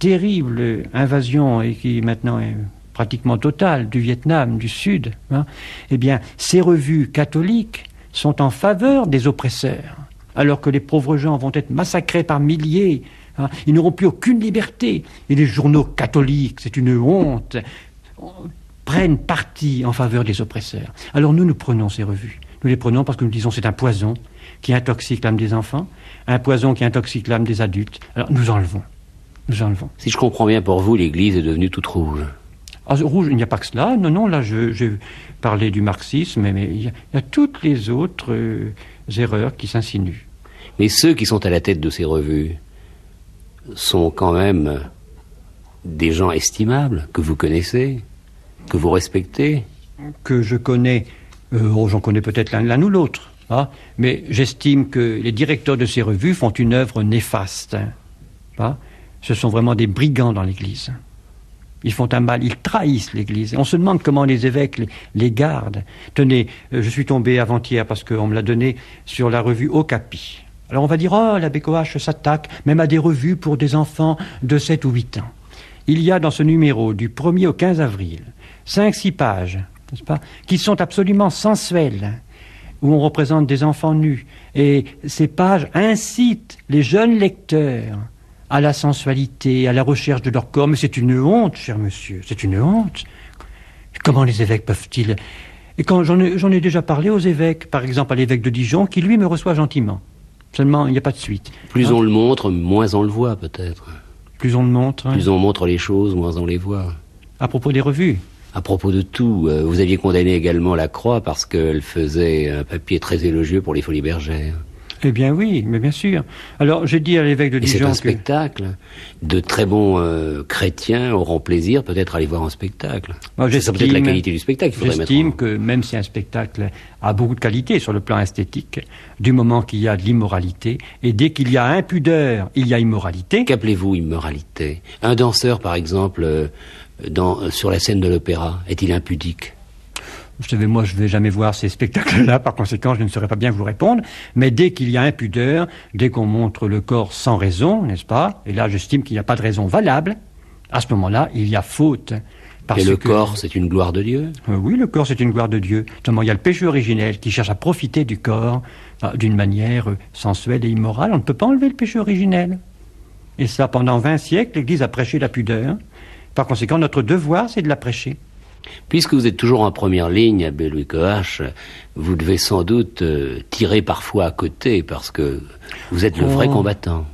Speaker 2: terrible invasion et qui maintenant est pratiquement totale du Vietnam, du Sud, hein, eh bien, ces revues catholiques sont en faveur des oppresseurs, alors que les pauvres gens vont être massacrés par milliers. hein. Ils n'auront plus aucune liberté. Et les journaux catholiques, c'est une honte prennent parti en faveur des oppresseurs. Alors nous, nous prenons ces revues. Nous les prenons parce que nous disons c'est un poison qui intoxique l'âme des enfants, un poison qui intoxique l'âme des adultes. Alors nous enlevons.
Speaker 1: Si je comprends bien, pour vous, l'Église est devenue toute rouge.
Speaker 2: Ah, rouge, il n'y a pas que cela. Non, non, là, je- j'ai parlé du marxisme, mais, mais il, y a, il y a toutes les autres euh, erreurs qui s'insinuent.
Speaker 1: Mais ceux qui sont à la tête de ces revues sont quand même des gens estimables, que vous connaissez, que vous respectez.
Speaker 2: que je connais, euh, oh, j'en connais peut-être l'un l'un ou l'autre, hein, mais j'estime que les directeurs de ces revues font une œuvre néfaste. hein, hein. Ce sont vraiment des brigands dans l'Église. Ils font un mal, ils trahissent l'Église. On se demande comment les évêques les, gardent. Tenez, euh, je suis tombé avant-hier parce qu'on me l'a donné sur la revue Okapi. Alors on va dire, oh, l'abbé Coache s'attaque même à des revues pour des enfants de 7 ou 8 ans. Il y a dans ce numéro, du 1er au 15 avril, 5-6 pages, n'est-ce pas, qui sont absolument sensuelles, où on représente des enfants nus. Et ces pages incitent les jeunes lecteurs à la sensualité, à la recherche de leur corps. Mais c'est une honte, cher monsieur, c'est une honte. Comment les évêques peuvent-ils? Et quand j'en ai, déjà parlé aux évêques, par exemple à l'évêque de Dijon, qui lui me reçoit gentiment. Seulement, il n'y a pas de suite.
Speaker 1: Plus
Speaker 2: Hein?
Speaker 1: on le montre, moins on le voit peut-être.
Speaker 2: Plus on le montre. hein?
Speaker 1: Plus on montre les choses, moins on les voit.
Speaker 2: À propos des revues.
Speaker 1: À propos de tout, euh, vous aviez condamné également la Croix parce qu'elle faisait un papier très élogieux pour les folies bergères.
Speaker 2: Eh bien oui, mais bien sûr. Alors j'ai dit à l'évêque de
Speaker 1: Et c'est
Speaker 2: Dijon
Speaker 1: un
Speaker 2: que...
Speaker 1: spectacle. De très bons euh, chrétiens auront plaisir peut-être à aller voir un spectacle.
Speaker 2: Moi,
Speaker 1: c'est peut-être la
Speaker 2: j'estime-
Speaker 1: qualité du spectacle
Speaker 2: J'estime
Speaker 1: en-
Speaker 2: que même si un spectacle a beaucoup de qualité sur le plan esthétique, du moment qu'il y a de l'immoralité, et dès qu'il y a impudeur, il y a immoralité,
Speaker 1: Qu'appelez-vous immoralité? Un danseur, par exemple, dans, euh, sur la scène de l'opéra, est-il impudique?
Speaker 2: Vous savez, moi, je ne vais jamais voir ces spectacles-là, par conséquent, je ne saurais pas bien vous répondre. Mais dès qu'il y a impudeur, dès qu'on montre le corps sans raison, n'est-ce pas? Et là, j'estime qu'il n'y a pas de raison valable. À ce moment-là, il y a faute. Parce
Speaker 1: Et le
Speaker 2: que-
Speaker 1: corps, c'est une gloire de Dieu?
Speaker 2: Euh, oui, le corps, c'est une gloire de Dieu. Seulement, il y a le péché originel qui cherche à profiter du corps euh, d'une manière euh, sensuelle et immorale. On ne peut pas enlever le péché originel. Et ça, pendant 20 siècles, l'Église a prêché la pudeur. Par conséquent, notre devoir, c'est de la prêcher.
Speaker 1: Puisque vous êtes toujours en première ligne à Louis Coache, vous devez sans doute euh, tirer parfois à côté parce que vous êtes le vrai
Speaker 2: Oh.
Speaker 1: combattant.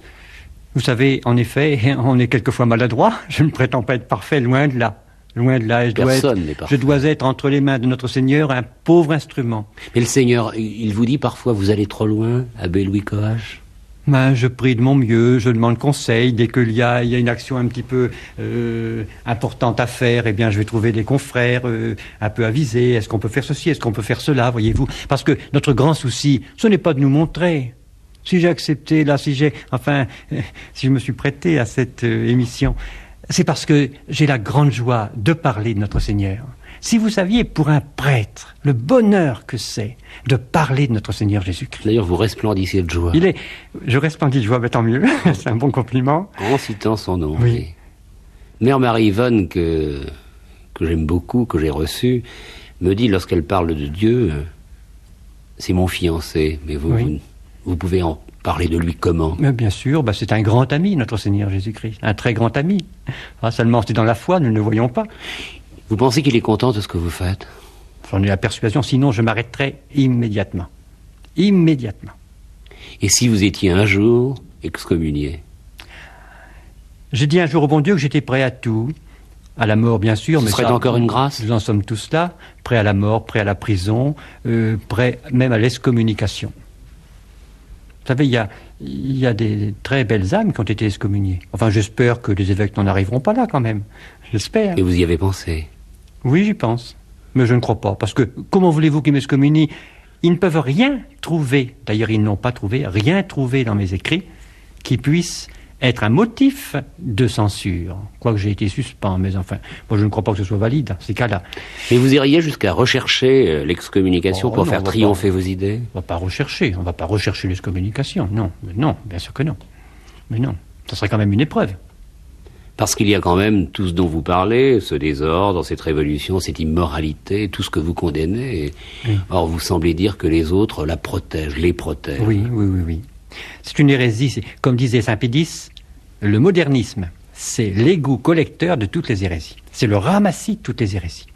Speaker 2: Vous savez, en effet, [LAUGHS] on est quelquefois maladroit. [LAUGHS] Je ne prétends pas être parfait, loin de là. Loin de là. Je dois, être, je dois être entre les mains de notre Seigneur un pauvre instrument.
Speaker 1: Mais le Seigneur, il vous dit parfois, vous allez trop loin, Abbé Louis Coache?
Speaker 2: Ben, je prie de mon mieux, je demande conseil. Dès qu'il y a, il y a une action un petit peu euh, importante à faire, eh bien, je vais trouver des confrères euh, un peu avisés. Est-ce qu'on peut faire ceci? Est-ce qu'on peut faire cela? Voyez-vous? Parce que notre grand souci, ce n'est pas de nous montrer. Si j'ai accepté, là, si j'ai, enfin, [LAUGHS] si je me suis prêté à cette euh, émission, c'est parce que j'ai la grande joie de parler de notre Seigneur. Si vous saviez, pour un prêtre, le bonheur que c'est de parler de notre Seigneur Jésus-Christ.
Speaker 1: D'ailleurs, vous resplendissez de joie
Speaker 2: Il est, je resplendis de joie, mais tant mieux, [LAUGHS] c'est un bon compliment.
Speaker 1: en citant son nom.
Speaker 2: Oui.
Speaker 1: Mère Marie-Yvonne, que, que j'aime beaucoup, que j'ai reçue, me dit lorsqu'elle parle de Dieu, c'est mon fiancé, mais vous,
Speaker 2: Oui.
Speaker 1: vous, vous pouvez en parler de lui comment?
Speaker 2: Mais bien sûr, bah, c'est un grand ami, notre Seigneur Jésus-Christ, un très grand ami. Ah, seulement, c'est dans la foi, nous ne le voyons pas.
Speaker 1: Vous pensez qu'il est content de ce que vous faites?
Speaker 2: J'en ai la persuasion, sinon je m'arrêterai immédiatement. Immédiatement.
Speaker 1: Et si vous étiez un jour excommunié?
Speaker 2: J'ai dit un jour au bon Dieu que j'étais prêt à tout, à la mort bien sûr,
Speaker 1: Ce
Speaker 2: mais
Speaker 1: serait
Speaker 2: ça,
Speaker 1: encore une grâce?
Speaker 2: Nous en sommes tous là, prêts à la mort, prêts à la prison, euh, prêts même à l'excommunication. Vous savez, il y a, il y a des très belles âmes qui ont été excommuniées. Enfin, j'espère que les évêques n'en arriveront pas là quand même. J'espère.
Speaker 1: Et vous y avez pensé?
Speaker 2: Oui, j'y pense. Mais je ne crois pas. Parce que comment voulez-vous qu'ils m'excommunient Ils ne peuvent rien trouver. D'ailleurs, ils n'ont pas trouvé, rien trouvé dans mes écrits qui puisse être un motif de censure. Quoique j'ai été suspens, mais enfin, moi je ne crois pas que ce soit valide dans ces cas-là.
Speaker 1: Mais vous iriez jusqu'à rechercher euh, l'excommunication
Speaker 2: Oh,
Speaker 1: pour
Speaker 2: non,
Speaker 1: faire triompher vos idées
Speaker 2: On ne va pas rechercher. On ne va pas rechercher l'excommunication. Non, mais non, bien sûr que non. Mais non, ça serait quand même une épreuve.
Speaker 1: Parce qu'il y a quand même tout ce dont vous parlez, ce désordre, cette révolution, cette immoralité, tout ce que vous condamnez.
Speaker 2: Oui.
Speaker 1: Or, vous semblez dire que les autres la protègent, les protègent.
Speaker 2: Oui, oui, oui, oui. C'est une hérésie. Comme disait Saint Pédis, le modernisme, c'est l'égout collecteur de toutes les hérésies. C'est le ramassis de toutes les hérésies.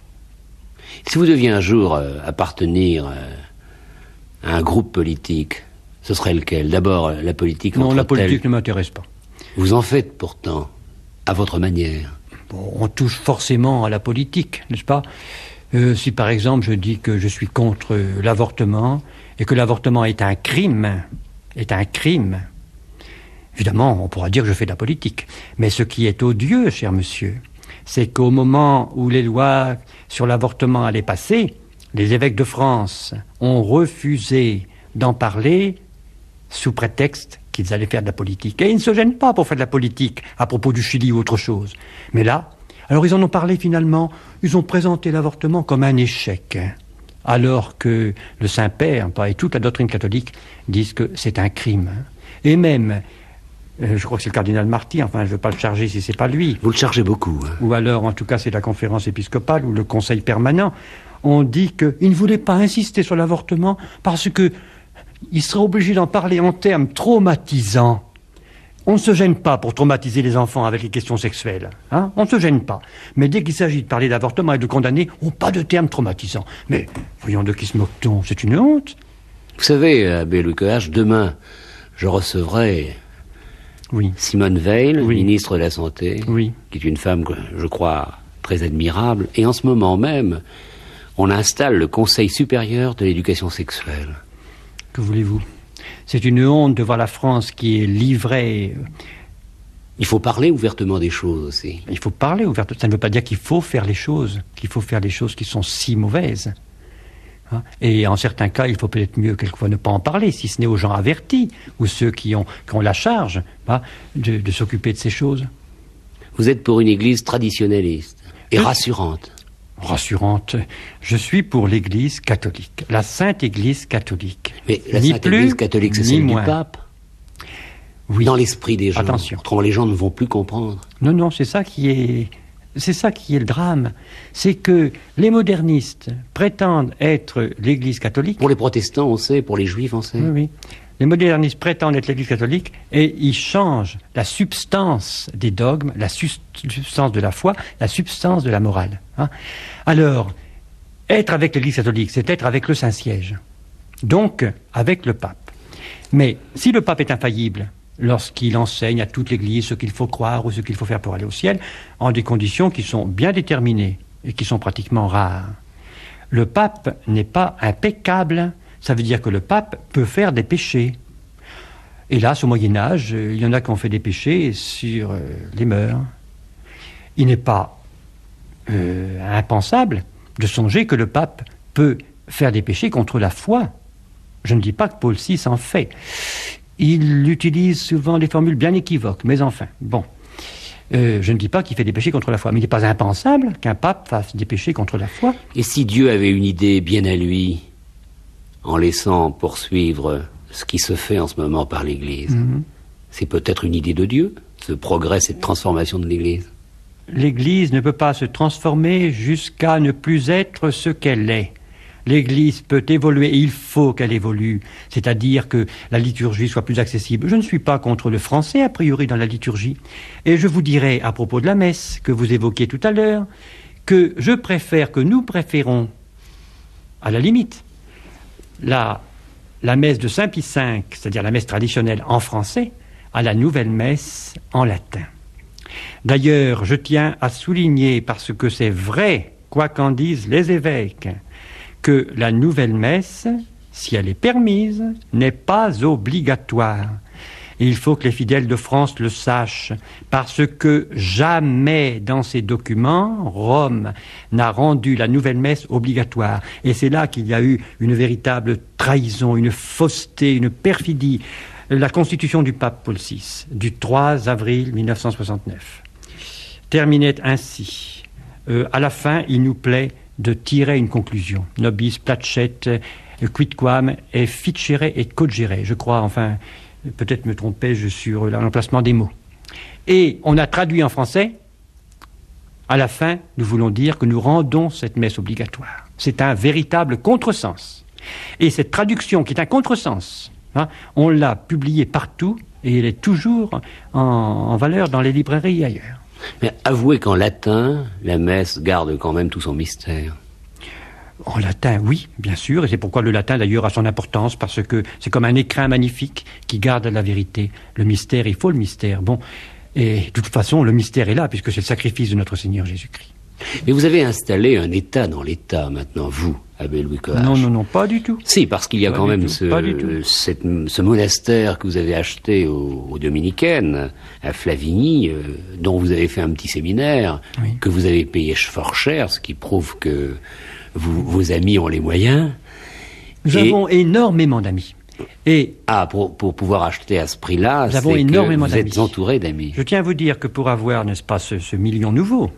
Speaker 1: Si vous deviez un jour euh, appartenir euh, à un groupe politique, ce serait lequel? D'abord, la politique
Speaker 2: Non, la politique ne m'intéresse pas.
Speaker 1: Vous en faites pourtant, à votre manière.
Speaker 2: On touche forcément à la politique, n'est-ce pas? Euh, Si par exemple je dis que je suis contre l'avortement et que l'avortement est un crime, est un crime, évidemment on pourra dire que je fais de la politique. Mais ce qui est odieux, cher monsieur, c'est qu'au moment où les lois sur l'avortement allaient passer, les évêques de France ont refusé d'en parler sous prétexte qu'ils allaient faire de la politique. Et ils ne se gênent pas pour faire de la politique à propos du Chili ou autre chose. Mais là, alors ils en ont parlé finalement, ils ont présenté l'avortement comme un échec. Alors que le Saint-Père pas, et toute la doctrine catholique disent que c'est un crime. Et même, euh, je crois que c'est le cardinal Marty, enfin je ne veux pas le charger si c'est pas lui,
Speaker 1: Vous le chargez beaucoup. hein.
Speaker 2: ou alors en tout cas c'est la conférence épiscopale ou le conseil permanent, on dit qu'il ne voulait pas insister sur l'avortement parce que il serait obligé d'en parler en termes traumatisants. On ne se gêne pas pour traumatiser les enfants avec les questions sexuelles. Hein on ne se gêne pas. Mais dès qu'il s'agit de parler d'avortement et de condamner, on pas de termes traumatisants. Mais voyons de qui se moque-t-on C'est une honte.
Speaker 1: Vous savez, Abbé Louis Coache, demain, je recevrai
Speaker 2: Oui,
Speaker 1: Simone Veil,
Speaker 2: Oui.
Speaker 1: ministre de la Santé,
Speaker 2: oui.
Speaker 1: qui est une femme, que je crois, très admirable. Et en ce moment même, on installe le Conseil supérieur de l'éducation sexuelle.
Speaker 2: Que voulez-vous? C'est une honte de voir la France qui est livrée.
Speaker 1: Il faut parler ouvertement des choses aussi.
Speaker 2: Il faut parler ouvertement. Ça ne veut pas dire qu'il faut faire les choses, qu'il faut faire les choses qui sont si mauvaises. Hein? Et en certains cas, il faut peut-être mieux quelquefois ne pas en parler, si ce n'est aux gens avertis ou ceux qui ont, la charge hein, de, s'occuper de ces choses.
Speaker 1: Vous êtes pour une Église traditionnaliste et rassurante.
Speaker 2: Rassurante. Je suis pour l'Église catholique, la Sainte Église catholique.
Speaker 1: Mais la Sainte Église catholique, c'est celle du pape
Speaker 2: oui.
Speaker 1: Dans l'esprit des gens.
Speaker 2: Attention.
Speaker 1: Autrement, les gens ne vont plus comprendre.
Speaker 2: Non, non, c'est ça qui est c'est ça qui est le drame. C'est que les modernistes prétendent être l'Église catholique.
Speaker 1: Pour les protestants, on sait, pour les juifs, on sait.
Speaker 2: Oui, oui. Les modernistes prétendent être l'Église catholique et ils changent la substance des dogmes, la substance de la foi, la substance de la morale. Hein. Alors, être avec l'Église catholique, c'est être avec le Saint-Siège. Donc, avec le pape. Mais si le pape est infaillible, lorsqu'il enseigne à toute l'Église ce qu'il faut croire ou ce qu'il faut faire pour aller au ciel, en des conditions qui sont bien déterminées et qui sont pratiquement rares. Le pape n'est pas impeccable, ça veut dire que le pape peut faire des péchés. Hélas, au Moyen Âge, il y en a qui ont fait des péchés sur euh, les mœurs. Il n'est pas euh, impensable de songer que le pape peut faire des péchés contre la foi. Je ne dis pas que Paul VI en fait. Il utilise souvent des formules bien équivoques, mais enfin, bon. Euh, je ne dis pas qu'il fait des péchés contre la foi, mais il n'est pas impensable qu'un pape fasse des péchés contre la foi.
Speaker 1: Et si Dieu avait une idée bien à lui, en laissant poursuivre ce qui se fait en ce moment par l'Église, mhm. c'est peut-être une idée de Dieu, ce progrès, cette transformation de l'Église
Speaker 2: L'Église ne peut pas se transformer jusqu'à ne plus être ce qu'elle est. L'Église peut évoluer et il faut qu'elle évolue, c'est-à-dire que la liturgie soit plus accessible. Je ne suis pas contre le français a priori dans la liturgie. Et je vous dirai à propos de la messe que vous évoquiez tout à l'heure, que je préfère, que nous préférons, à la limite, la, la messe de Saint-Pie V, c'est-à-dire la messe traditionnelle en français, à la nouvelle messe en latin. D'ailleurs, je tiens à souligner, parce que c'est vrai, quoi qu'en disent les évêques, que la nouvelle messe, si elle est permise, n'est pas obligatoire. Il faut que les fidèles de France le sachent, parce que jamais dans ces documents, Rome n'a rendu la nouvelle messe obligatoire. Et c'est là qu'il y a eu une véritable trahison, une fausseté, une perfidie. La constitution du pape Paul VI, du 3 avril 1969, terminait ainsi. Euh, à la fin, il nous plaît de tirer une conclusion. Nobis, placet, quidquam, et ficere et cogere. Je crois, enfin, peut-être me trompais-je sur l'emplacement des mots. Et on a traduit en français, à la fin, nous voulons dire que nous rendons cette messe obligatoire. C'est un véritable contresens. Et cette traduction, qui est un contresens, hein, on l'a publiée partout et elle est toujours en valeur dans les librairies ailleurs.
Speaker 1: Mais avouez qu'en latin, la messe garde quand même tout son mystère.
Speaker 2: En latin, oui, bien sûr, et c'est pourquoi le latin d'ailleurs a son importance, parce que c'est comme un écrin magnifique qui garde la vérité. Le mystère, il faut le mystère. Bon, et de toute façon, le mystère est là, puisque c'est le sacrifice de notre Seigneur Jésus-Christ.
Speaker 1: Mais vous avez installé un État dans l'État maintenant, vous, Abbé Louis Courage.
Speaker 2: Non, non, non, pas du tout.
Speaker 1: Si, parce qu'il y a quand même ce, ce, monastère que vous avez acheté aux, Dominicaines, à Flavigny, euh, dont vous avez fait un petit séminaire, que vous avez payé fort cher, ce qui prouve que vos amis ont les moyens.
Speaker 2: Nous avons énormément d'amis.
Speaker 1: Et ah, pour, pouvoir acheter à ce prix-là, nous avons énormément vous êtes entouré d'amis.
Speaker 2: Je tiens à vous dire que pour avoir, n'est-ce pas, ce million nouveau,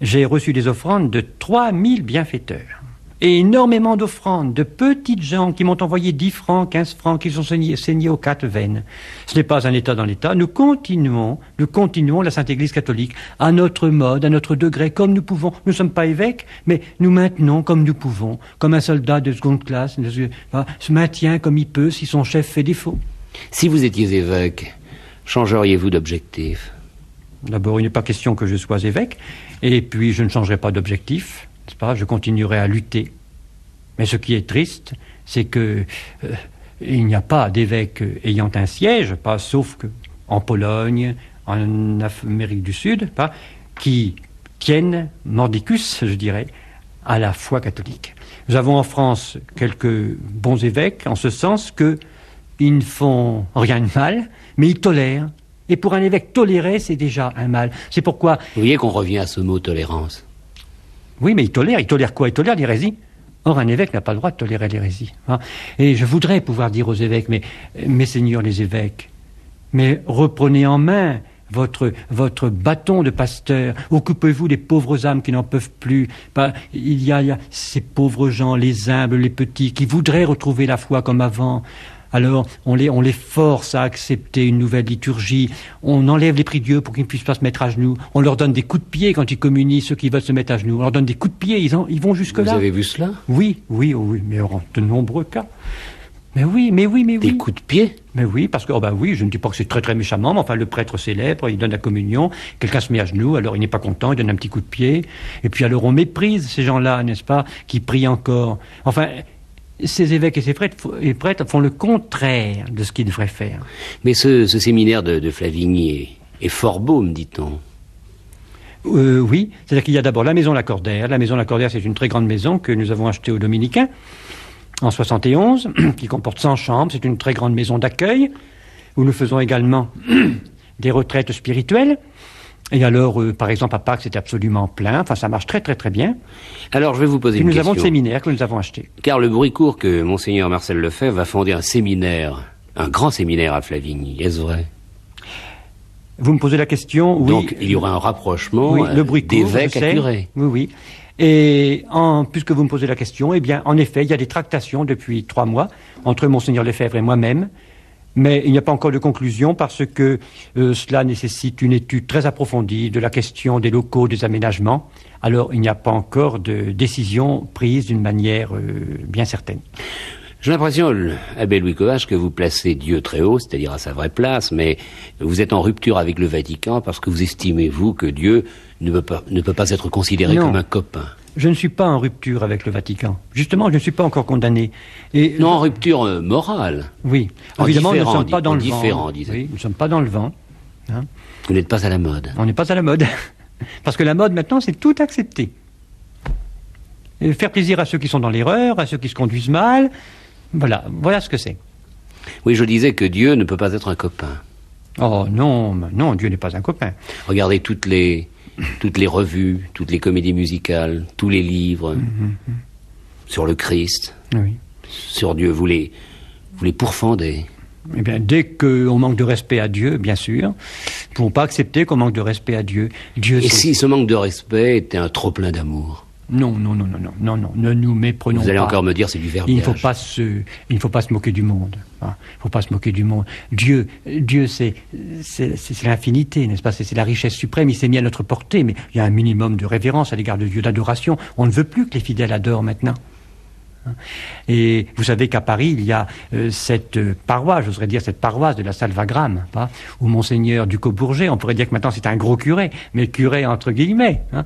Speaker 2: j'ai reçu des offrandes de 3000 bienfaiteurs. Et énormément d'offrandes de petites gens qui m'ont envoyé 10 francs, 15 francs, qui sont saignés, aux quatre veines. Ce n'est pas un État dans l'État. Nous continuons, nous continuons la Sainte Église catholique à notre mode, à notre degré, comme nous pouvons. Nous ne sommes pas évêques, mais nous maintenons comme nous pouvons, comme un soldat de seconde classe se maintient comme il peut si son chef fait défaut.
Speaker 1: Si vous étiez évêque, changeriez-vous d'objectif?
Speaker 2: D'abord, il n'est pas question que je sois évêque, et puis je ne changerai pas d'objectif, pas Je continuerai à lutter. Mais ce qui est triste, c'est que euh, il n'y a pas d'évêque ayant un siège, pas sauf que en Pologne, en Amérique du Sud, pas qui tiennent mordicus, je dirais, à la foi catholique. Nous avons en France quelques bons évêques, en ce sens que ils ne font rien de mal, mais ils tolèrent. Et pour un évêque tolérer, c'est déjà un mal. C'est pourquoi.
Speaker 1: Vous voyez qu'on revient à ce mot tolérance.
Speaker 2: Oui, mais il tolère. Il tolère quoi? Il tolère l'hérésie. Or, un évêque n'a pas le droit de tolérer l'hérésie. hein. Et je voudrais pouvoir dire aux évêques, mais, mes seigneurs les évêques, mais reprenez en main votre, votre bâton de pasteur. Occupez-vous des pauvres âmes qui n'en peuvent plus. Il, y a, il y a ces pauvres gens, les humbles, les petits, qui voudraient retrouver la foi comme avant. Alors, on les, on les force à accepter une nouvelle liturgie. On enlève les prix de Dieu pour qu'ils ne puissent pas se mettre à genoux. On leur donne des coups de pied quand ils communient, ceux qui veulent se mettre à genoux. On leur donne des coups de pied, ils, en- ils vont
Speaker 1: Vous
Speaker 2: jusque-là.
Speaker 1: avez vu cela?
Speaker 2: Oui, oui, oh oui, mais en de nombreux cas. Mais oui, mais oui, mais
Speaker 1: Des
Speaker 2: oui.
Speaker 1: coups de pied?
Speaker 2: Mais oui, parce que, oh ben oui, je ne dis pas que c'est très très méchamment, mais enfin, le prêtre célèbre, il donne la communion, quelqu'un se met à genoux, alors il n'est pas content, il donne un petit coup de pied, et puis alors on méprise ces gens-là, n'est-ce pas, qui prient encore. Enfin, ces évêques et ces prêtres, et prêtres font le contraire de ce qu'ils devraient faire.
Speaker 1: Mais ce, ce séminaire de, de Flavigny est, est fort beau, me dit-on.
Speaker 2: Euh, oui, c'est-à-dire qu'il y a d'abord la maison Lacordaire. La maison Lacordaire, c'est une très grande maison que nous avons achetée aux Dominicains en 71, [CLEARS THROAT] qui comporte 100 chambres. C'est une très grande maison d'accueil où nous faisons également [CLEARS THROAT] des retraites spirituelles. Et alors, euh, par exemple, à Pâques, c'était absolument plein. Enfin, ça marche très, très, très bien.
Speaker 1: Alors, je vais vous poser une
Speaker 2: nous avons le
Speaker 1: question.
Speaker 2: séminaire que nous avons acheté.
Speaker 1: Car le bruit court que Monseigneur Marcel Lefebvre va fonder un séminaire, un grand séminaire à Flavigny. Est-ce vrai?
Speaker 2: Vous me posez la question. Oui,
Speaker 1: Donc, il y aura un rapprochement
Speaker 2: Oui,
Speaker 1: euh,
Speaker 2: le bruit court,
Speaker 1: d'évêque
Speaker 2: je
Speaker 1: à curé.
Speaker 2: Oui, oui. Et en, puisque vous me posez la question, eh bien, en effet, il y a des tractations depuis trois mois entre Monseigneur Lefebvre et moi-même. Mais il n'y a pas encore de conclusion parce que euh, cela nécessite une étude très approfondie de la question des locaux, des aménagements. Alors, il n'y a pas encore de décision prise d'une manière euh, bien certaine.
Speaker 1: J'ai l'impression, Abbé Louis Covache, que vous placez Dieu très haut, c'est-à-dire à sa vraie place, mais vous êtes en rupture avec le Vatican parce que vous estimez, vous, que Dieu ne peut pas, ne peut pas être considéré
Speaker 2: Non.
Speaker 1: comme un copain.
Speaker 2: Je ne suis pas en rupture avec le Vatican. Justement, je ne suis pas encore condamné. Et
Speaker 1: Non, en rupture euh, morale.
Speaker 2: Oui.
Speaker 1: En
Speaker 2: Évidemment, nous ne sommes pas dans le vent. Oui, nous ne sommes pas dans le vent. hein.
Speaker 1: Vous n'êtes pas à la mode.
Speaker 2: On n'est pas à la mode. [LAUGHS] Parce que la mode, maintenant, c'est tout accepter. Et faire plaisir à ceux qui sont dans l'erreur, à ceux qui se conduisent mal. Voilà, voilà ce que c'est.
Speaker 1: Oui, je disais que Dieu ne peut pas être un copain.
Speaker 2: Oh non, non, Dieu n'est pas un copain.
Speaker 1: Regardez toutes les, toutes les revues, toutes les comédies musicales, tous les livres sur le Christ,
Speaker 2: Oui.
Speaker 1: sur Dieu. Vous les, vous les pourfendez.
Speaker 2: Eh bien, dès qu'on manque de respect à Dieu, bien sûr, nous ne pas accepter qu'on manque de respect à Dieu. Dieu,
Speaker 1: Et si ce manque de respect était un trop plein d'amour?
Speaker 2: Non, non, non, non, non, non, non, ne nous méprenons
Speaker 1: Vous allez
Speaker 2: pas.
Speaker 1: encore me dire c'est du verbiage.
Speaker 2: Il ne faut pas se, il ne faut pas se moquer du monde. hein. Il ne faut pas se moquer du monde. Dieu, Dieu, c'est, c'est, l'infinité, n'est-ce pas? C'est, la richesse suprême. Il s'est mis à notre portée, mais il y a un minimum de révérence à l'égard de Dieu, d'adoration. On ne veut plus que les fidèles adorent maintenant. Hein. Et vous savez qu'à Paris, il y a euh, cette euh, paroisse, j'oserais dire cette paroisse de la Salvagram, pas, où Monseigneur Ducos-Bourget, on pourrait dire que maintenant c'est un gros curé, mais curé entre guillemets, hein,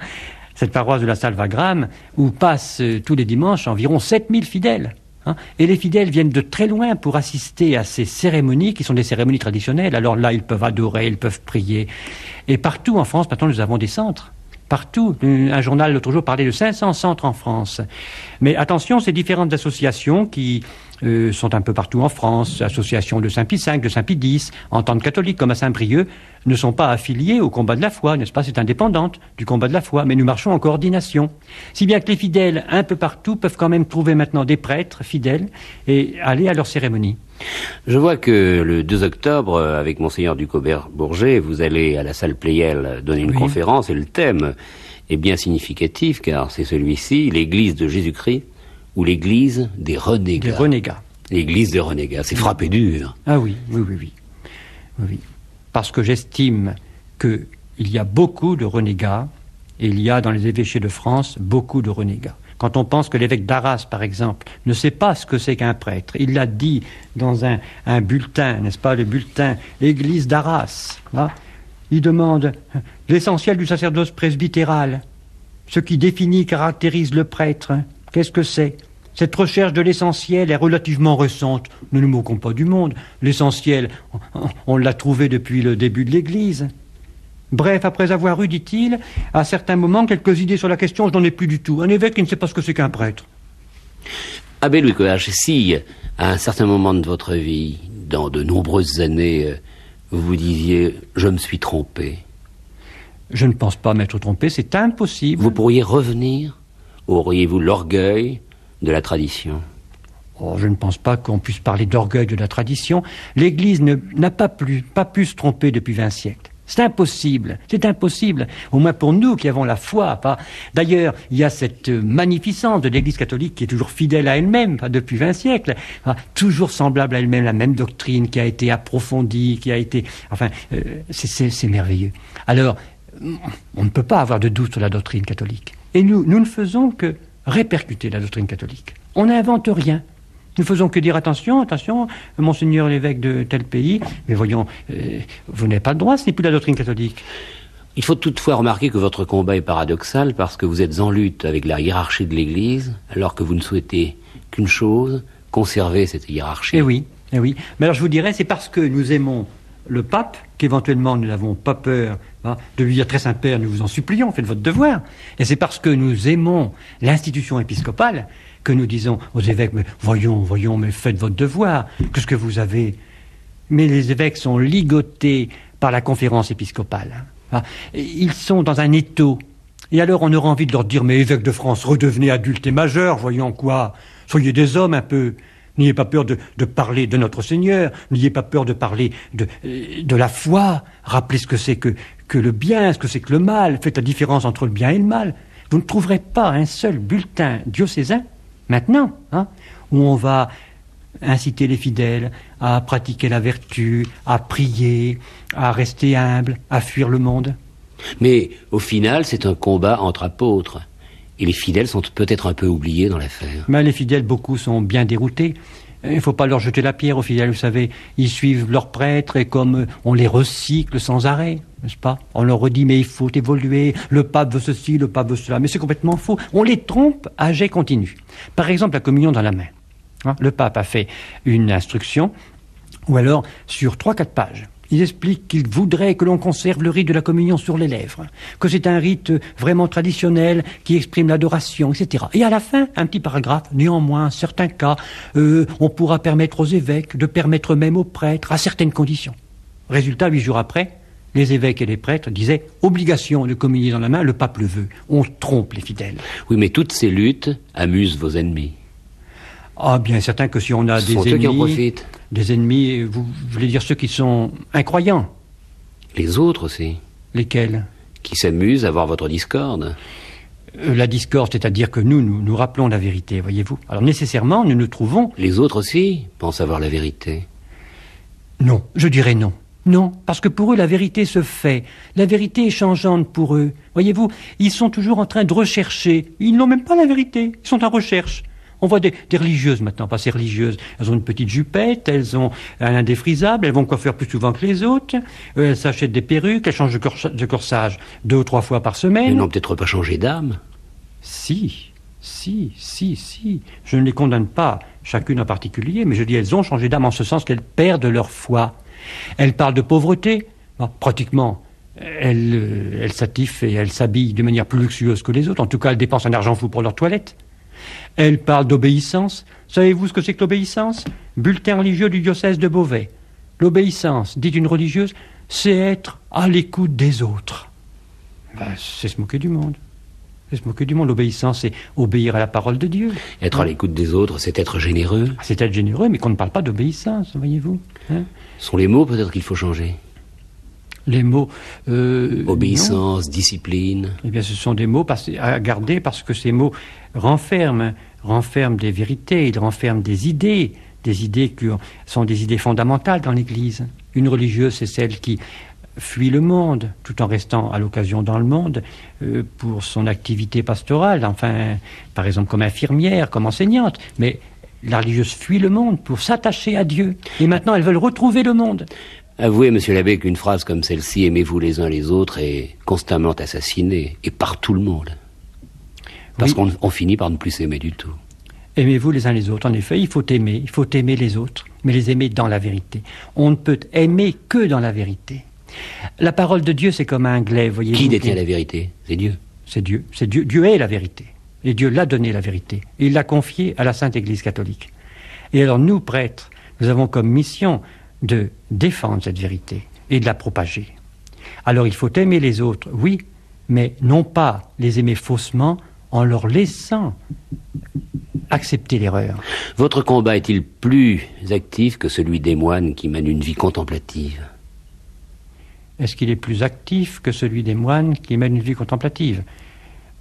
Speaker 2: cette paroisse de la Salvagram, où passent euh, tous les dimanches environ 7000 fidèles. hein. et les fidèles viennent de très loin pour assister à ces cérémonies qui sont des cérémonies traditionnelles. Alors là, ils peuvent adorer, ils peuvent prier. Et partout en France, maintenant, nous avons des centres. Partout. Un journal l'autre jour parlait de 500 centres en France. Mais attention, ces différentes associations qui euh, sont un peu partout en France, associations de Saint-Pie V, de Saint-Pie X, entente catholique comme à Saint-Brieuc, ne sont pas affiliées au combat de la foi, n'est-ce pas? C'est indépendante du combat de la foi, mais nous marchons en coordination. Si bien que les fidèles, un peu partout, peuvent quand même trouver maintenant des prêtres fidèles et aller à leurs cérémonies.
Speaker 1: Je vois que le 2 octobre, euh, avec Monseigneur Ducobert-Bourget, vous allez à la salle Pléiel donner une
Speaker 2: Oui.
Speaker 1: conférence et le thème est bien significatif car c'est celui-ci, l'église de Jésus-Christ ou l'église des
Speaker 2: Des
Speaker 1: renégats.
Speaker 2: renégats.
Speaker 1: L'église des renégats, c'est frappé dur.
Speaker 2: Ah oui, oui, oui. Oui, oui. Parce que j'estime qu'il y a beaucoup de renégats, et il y a dans les évêchés de France beaucoup de renégats. Quand on pense que l'évêque d'Arras, par exemple, ne sait pas ce que c'est qu'un prêtre, il l'a dit dans un, bulletin, n'est-ce pas, le bulletin Église d'Arras. hein, il demande l'essentiel du sacerdoce presbytéral, ce qui définit, caractérise le prêtre. Qu'est-ce que c'est? Cette recherche de l'essentiel est relativement récente. Ne nous moquons pas du monde. L'essentiel, on l'a trouvé depuis le début de l'Église. Bref, après avoir eu, dit-il, à certains moments, quelques idées sur la question, je n'en ai plus du tout. Un évêque qui ne sait pas ce que c'est qu'un prêtre.
Speaker 1: Abbé Louis Coache, si, à un certain moment de votre vie, dans de nombreuses années, euh, vous vous disiez je me suis trompé
Speaker 2: Je ne pense pas m'être trompé, c'est impossible.
Speaker 1: Vous pourriez revenir? Auriez-vous l'orgueil de la tradition?
Speaker 2: Oh, je ne pense pas qu'on puisse parler d'orgueil de la tradition. L'Église n'a pas, pas pu se tromper depuis vingt siècles. C'est impossible, c'est impossible, au moins pour nous qui avons la foi. D'ailleurs, il y a cette magnificence de l'Église catholique qui est toujours fidèle à elle-même depuis vingt siècles, toujours semblable à elle-même, la même doctrine qui a été approfondie, qui a été... Enfin, euh, c'est merveilleux. Alors, on ne peut pas avoir de doute sur la doctrine catholique. Et nous, nous ne faisons que répercuter la doctrine catholique. On n'invente rien. Nous faisons que dire attention, attention, monseigneur l'évêque de tel pays, mais voyons, euh, vous n'avez pas le droit, ce n'est plus la doctrine catholique.
Speaker 1: Il faut toutefois remarquer que votre combat est paradoxal parce que vous êtes en lutte avec la hiérarchie de l'Église, alors que vous ne souhaitez qu'une chose, conserver cette hiérarchie.
Speaker 2: Eh oui, eh oui. Mais alors je vous dirais, c'est parce que nous aimons le pape qu'éventuellement nous n'avons pas peur hein, de lui dire très Saint-Père, nous vous en supplions, faites votre devoir. Et c'est parce que nous aimons l'institution épiscopale que nous disons aux évêques, mais voyons, voyons, mais faites votre devoir, qu'est-ce que vous avez Mais les évêques sont ligotés par la conférence épiscopale. Hein. Ils sont dans un étau. Et alors on aurait envie de leur dire, mais évêques de France, redevenez adultes et majeurs, voyons quoi, soyez des hommes un peu. N'ayez pas peur de, parler de notre Seigneur, n'ayez pas peur de parler de, de la foi, rappelez ce que c'est que, que le bien, ce que c'est que le mal, faites la différence entre le bien et le mal. Vous ne trouverez pas un seul bulletin diocésain maintenant, hein, où on va inciter les fidèles à pratiquer la vertu, à prier, à rester humble, à fuir le monde.
Speaker 1: Mais au final, c'est un combat entre apôtres. Et les fidèles sont peut-être un peu oubliés dans l'affaire.
Speaker 2: Mais les fidèles, beaucoup sont bien déroutés. Il ne faut pas leur jeter la pierre aux fidèles, vous savez. Ils suivent leurs prêtres et comme on les recycle sans arrêt, n'est-ce pas? On leur redit mais il faut évoluer, le pape veut ceci, le pape veut cela. Mais c'est complètement faux. On les trompe à jet continu. Par exemple, la communion dans la main. Hein, le pape a fait une instruction, ou alors sur trois, quatre pages. Il explique qu'il voudrait que l'on conserve le rite de la communion sur les lèvres, que c'est un rite vraiment traditionnel qui exprime l'adoration, etc. Et à la fin, un petit paragraphe, néanmoins, certains cas, euh, on pourra permettre aux évêques de permettre même aux prêtres à certaines conditions. Résultat, huit jours après, les évêques et les prêtres disaient obligation de communier dans la main, le pape le veut. On trompe les fidèles.
Speaker 1: Oui, mais toutes ces luttes amusent vos ennemis.
Speaker 2: Ah, bien certain que si on a des ennemis.
Speaker 1: qui en profitent.
Speaker 2: Des ennemis, vous voulez dire ceux qui sont incroyants
Speaker 1: Les autres aussi.
Speaker 2: Lesquels?
Speaker 1: Qui s'amusent à voir votre discorde.
Speaker 2: Euh, la discorde, c'est-à-dire que nous, nous, nous rappelons la vérité, voyez-vous. Alors nécessairement, nous nous trouvons.
Speaker 1: Les autres aussi pensent avoir la vérité.
Speaker 2: Non, je dirais non. Non, parce que pour eux, la vérité se fait. La vérité est changeante pour eux. Voyez-vous, ils sont toujours en train de rechercher. Ils n'ont même pas la vérité. Ils sont en recherche. On voit des, religieuses maintenant, pas ces religieuses. Elles ont une petite jupette, elles ont un indéfrisable, elles vont coiffer plus souvent que les autres, euh, elles s'achètent des perruques, elles changent de, corsage deux ou trois fois par semaine.
Speaker 1: Elles n'ont peut-être pas changé d'âme.
Speaker 2: Si, si, si, si. Je ne les condamne pas, chacune en particulier, mais je dis elles ont changé d'âme en ce sens qu'elles perdent leur foi. Elles parlent de pauvreté, pratiquement. Elles, euh, elles et elles s'habillent de manière plus luxueuse que les autres. En tout cas, elles dépensent un argent fou pour leur toilette. Elle parle d'obéissance. Savez-vous ce que c'est que l'obéissance? Bulletin religieux du diocèse de Beauvais. L'obéissance, dit une religieuse, c'est être à l'écoute des autres. Ben, c'est se moquer du monde. C'est se moquer du monde. L'obéissance, c'est obéir à la parole de Dieu.
Speaker 1: Être à l'écoute des autres, c'est être généreux.
Speaker 2: Ah, c'est être généreux, mais qu'on ne parle pas d'obéissance, voyez-vous.
Speaker 1: Hein? Ce sont les mots peut-être qu'il faut changer
Speaker 2: les mots.
Speaker 1: Euh, Obéissance, discipline.
Speaker 2: Eh bien, ce sont des mots à garder parce que ces mots renferment, renferment des vérités, ils renferment des idées, des idées qui sont des idées fondamentales dans l'Église. Une religieuse, c'est celle qui fuit le monde, tout en restant à l'occasion dans le monde euh, pour son activité pastorale, enfin, par exemple comme infirmière, comme enseignante, mais la religieuse fuit le monde pour s'attacher à Dieu. Et maintenant, elles veulent retrouver le monde.
Speaker 1: Avouez, monsieur l'abbé, qu'une phrase comme celle-ci, aimez-vous les uns les autres, est constamment assassinée, et par tout le monde. Parce qu'on finit par ne plus s'aimer du tout.
Speaker 2: Aimez-vous les uns les autres? En effet, il faut aimer, il faut aimer les autres, mais les aimer dans la vérité. On ne peut aimer que dans la vérité. La parole de Dieu, c'est comme un glaive, voyez
Speaker 1: Qui détient la vérité? C'est Dieu.
Speaker 2: C'est Dieu. C'est Dieu. Dieu est la vérité. Et Dieu l'a donné la vérité. il l'a confiée à la Sainte Église catholique. Et alors, nous, prêtres, nous avons comme mission de défendre cette vérité et de la propager. Alors il faut aimer les autres, oui, mais non pas les aimer faussement en leur laissant accepter l'erreur.
Speaker 1: Votre combat est-il plus actif que celui des moines qui mènent une vie contemplative?
Speaker 2: Est-ce qu'il est plus actif que celui des moines qui mènent une vie contemplative?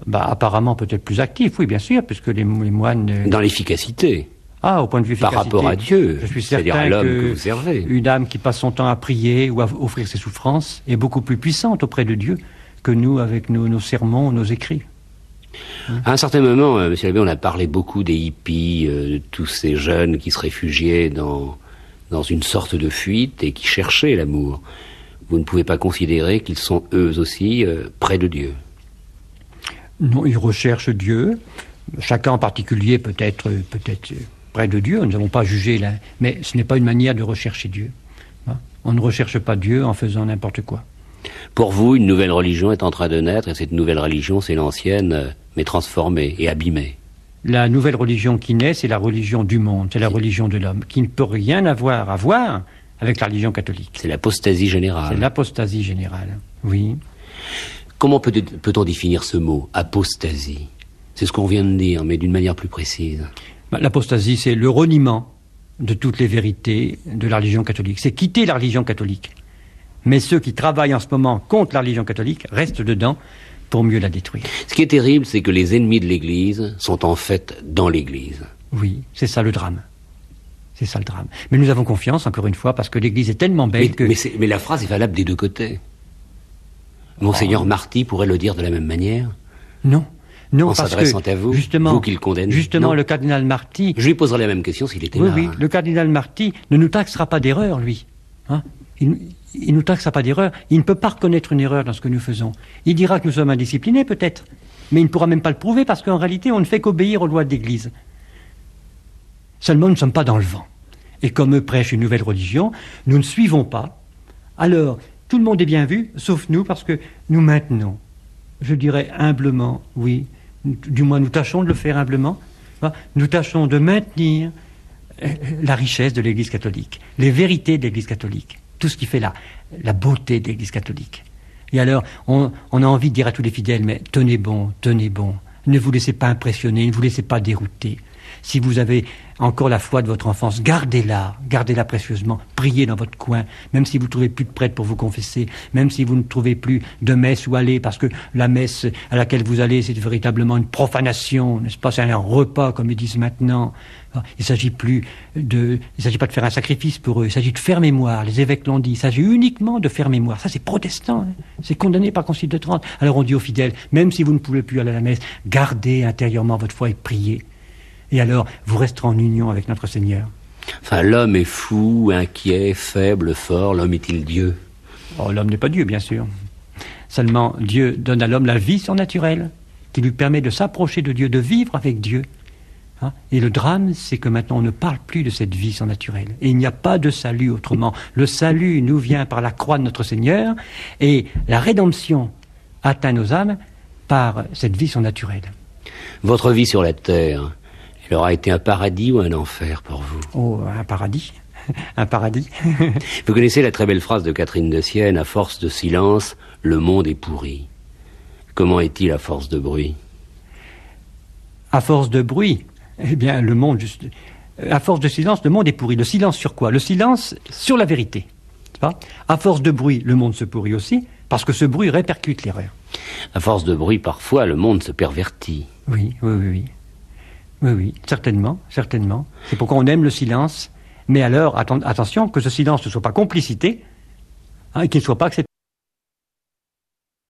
Speaker 2: Bah, Apparemment peut-être plus actif, oui bien sûr, puisque les, moines...
Speaker 1: Euh, Dans l'efficacité
Speaker 2: ah, au point de vue
Speaker 1: Par rapport à Dieu,
Speaker 2: je suis certain à l'homme que, vous servez. Une âme qui passe son temps à prier ou à offrir ses souffrances est beaucoup plus puissante auprès de Dieu que nous avec nos sermons, nos écrits.
Speaker 1: À un certain moment, euh, Monsieur l'abbé, on a parlé beaucoup des hippies, euh, de tous ces jeunes qui se réfugiaient dans, dans une sorte de fuite et qui cherchaient l'amour. Vous ne pouvez pas considérer qu'ils sont eux aussi euh, près de Dieu.
Speaker 2: Non, ils recherchent Dieu. Chacun en particulier peut être peut-être près de Dieu. Nous n'avons pas jugé là, mais ce n'est pas une manière de rechercher Dieu. Hein? On ne recherche pas Dieu en faisant n'importe quoi.
Speaker 1: Pour vous, une nouvelle religion est en train de naître, et cette nouvelle religion, c'est l'ancienne, euh, mais transformée et abîmée.
Speaker 2: La nouvelle religion qui naît, c'est la religion du monde, c'est la religion de l'homme, qui ne peut rien avoir à voir avec la religion catholique.
Speaker 1: C'est l'apostasie générale.
Speaker 2: C'est l'apostasie générale, oui.
Speaker 1: Comment peut-on définir ce mot, apostasie? C'est ce qu'on vient de dire, mais d'une manière plus précise.
Speaker 2: Bah, l'apostasie, c'est le reniement de toutes les vérités de la religion catholique. C'est quitter la religion catholique mais ceux qui travaillent en ce moment contre la religion catholique restent dedans pour mieux la détruire.
Speaker 1: Ce qui est terrible, c'est que les ennemis de l'Église sont en fait dans l'Église.
Speaker 2: Oui, c'est ça le drame. C'est ça le drame. Mais nous avons confiance, encore une fois, parce que l'Église est tellement belle que...
Speaker 1: Mais, la phrase est valable des deux côtés. Monseigneur oh. Marty pourrait le dire de la même manière
Speaker 2: Non. Non,
Speaker 1: en s'adressant à vous,
Speaker 2: justement,
Speaker 1: vous qui le condamnez.
Speaker 2: Justement, le cardinal Marty...
Speaker 1: Je lui poserai la même question s'il était là.
Speaker 2: Oui, le cardinal Marty ne nous taxera pas d'erreur, lui. Hein il, il nous taxera pas d'erreur. Il ne peut pas reconnaître une erreur dans ce que nous faisons. Il dira que nous sommes indisciplinés, peut-être, mais il ne pourra même pas le prouver parce qu'en réalité, on ne fait qu'obéir aux lois de l'Église. Seulement, nous ne sommes pas dans le vent. Et comme eux prêchent une nouvelle religion, nous ne suivons pas. Alors, tout le monde est bien vu, sauf nous, parce que nous maintenons, je dirais humblement, oui, du moins nous tâchons de le faire humblement, nous tâchons de maintenir euh, la richesse de l'Église catholique, les vérités de l'Église catholique tout ce qui fait la, la beauté de l'Église catholique. Et alors, on, on, a envie de dire à tous les fidèles, mais tenez bon, tenez bon, ne vous laissez pas impressionner, ne vous laissez pas dérouter. Si vous avez encore la foi de votre enfance, gardez-la, gardez-la précieusement, priez dans votre coin, même si vous ne trouvez plus de prêtre pour vous confesser, même si vous ne trouvez plus de messe où aller, parce que la messe à laquelle vous allez, c'est véritablement une profanation, n'est-ce pas? C'est un repas, comme ils disent maintenant. Il ne s'agit plus de, il s'agit pas de faire un sacrifice pour eux, il s'agit de faire mémoire. Les évêques l'ont dit, il s'agit uniquement de faire mémoire. Ça, c'est protestant, hein. c'est condamné par le Concile de Trente. Alors on dit aux fidèles, même si vous ne pouvez plus aller à la messe, gardez intérieurement votre foi et priez et alors vous resterez en union avec notre Seigneur.
Speaker 1: Enfin, l'homme est fou, inquiet, faible, fort, l'homme est-il Dieu?
Speaker 2: Oh, L'homme n'est pas Dieu, bien sûr. Seulement, Dieu donne à l'homme la vie surnaturelle, qui lui permet de s'approcher de Dieu, de vivre avec Dieu. Hein? et le drame, c'est que maintenant on ne parle plus de cette vie surnaturelle. Et il n'y a pas de salut autrement. Le salut nous vient par la croix de notre Seigneur, et la rédemption atteint nos âmes par cette vie surnaturelle.
Speaker 1: Votre vie sur la terre, il aura été un paradis ou un enfer pour vous?
Speaker 2: Oh, un paradis. [LAUGHS] un paradis. [LAUGHS]
Speaker 1: vous connaissez la très belle phrase de Catherine de Sienne, à force de silence, le monde est pourri. Comment est-il à force de bruit?
Speaker 2: À force de bruit, eh bien, le monde, juste, à force de silence, le monde est pourri. Le silence sur quoi? Le silence sur la vérité. Pas? À force de bruit, le monde se pourrit aussi, parce que ce bruit répercute l'erreur.
Speaker 1: À force de bruit, parfois, le monde se pervertit.
Speaker 2: Oui, oui, oui, oui. Oui, oui, certainement, certainement. C'est pourquoi on aime le silence. Mais alors, attention que ce silence ne soit pas complicité hein, et qu'il ne soit pas accepté.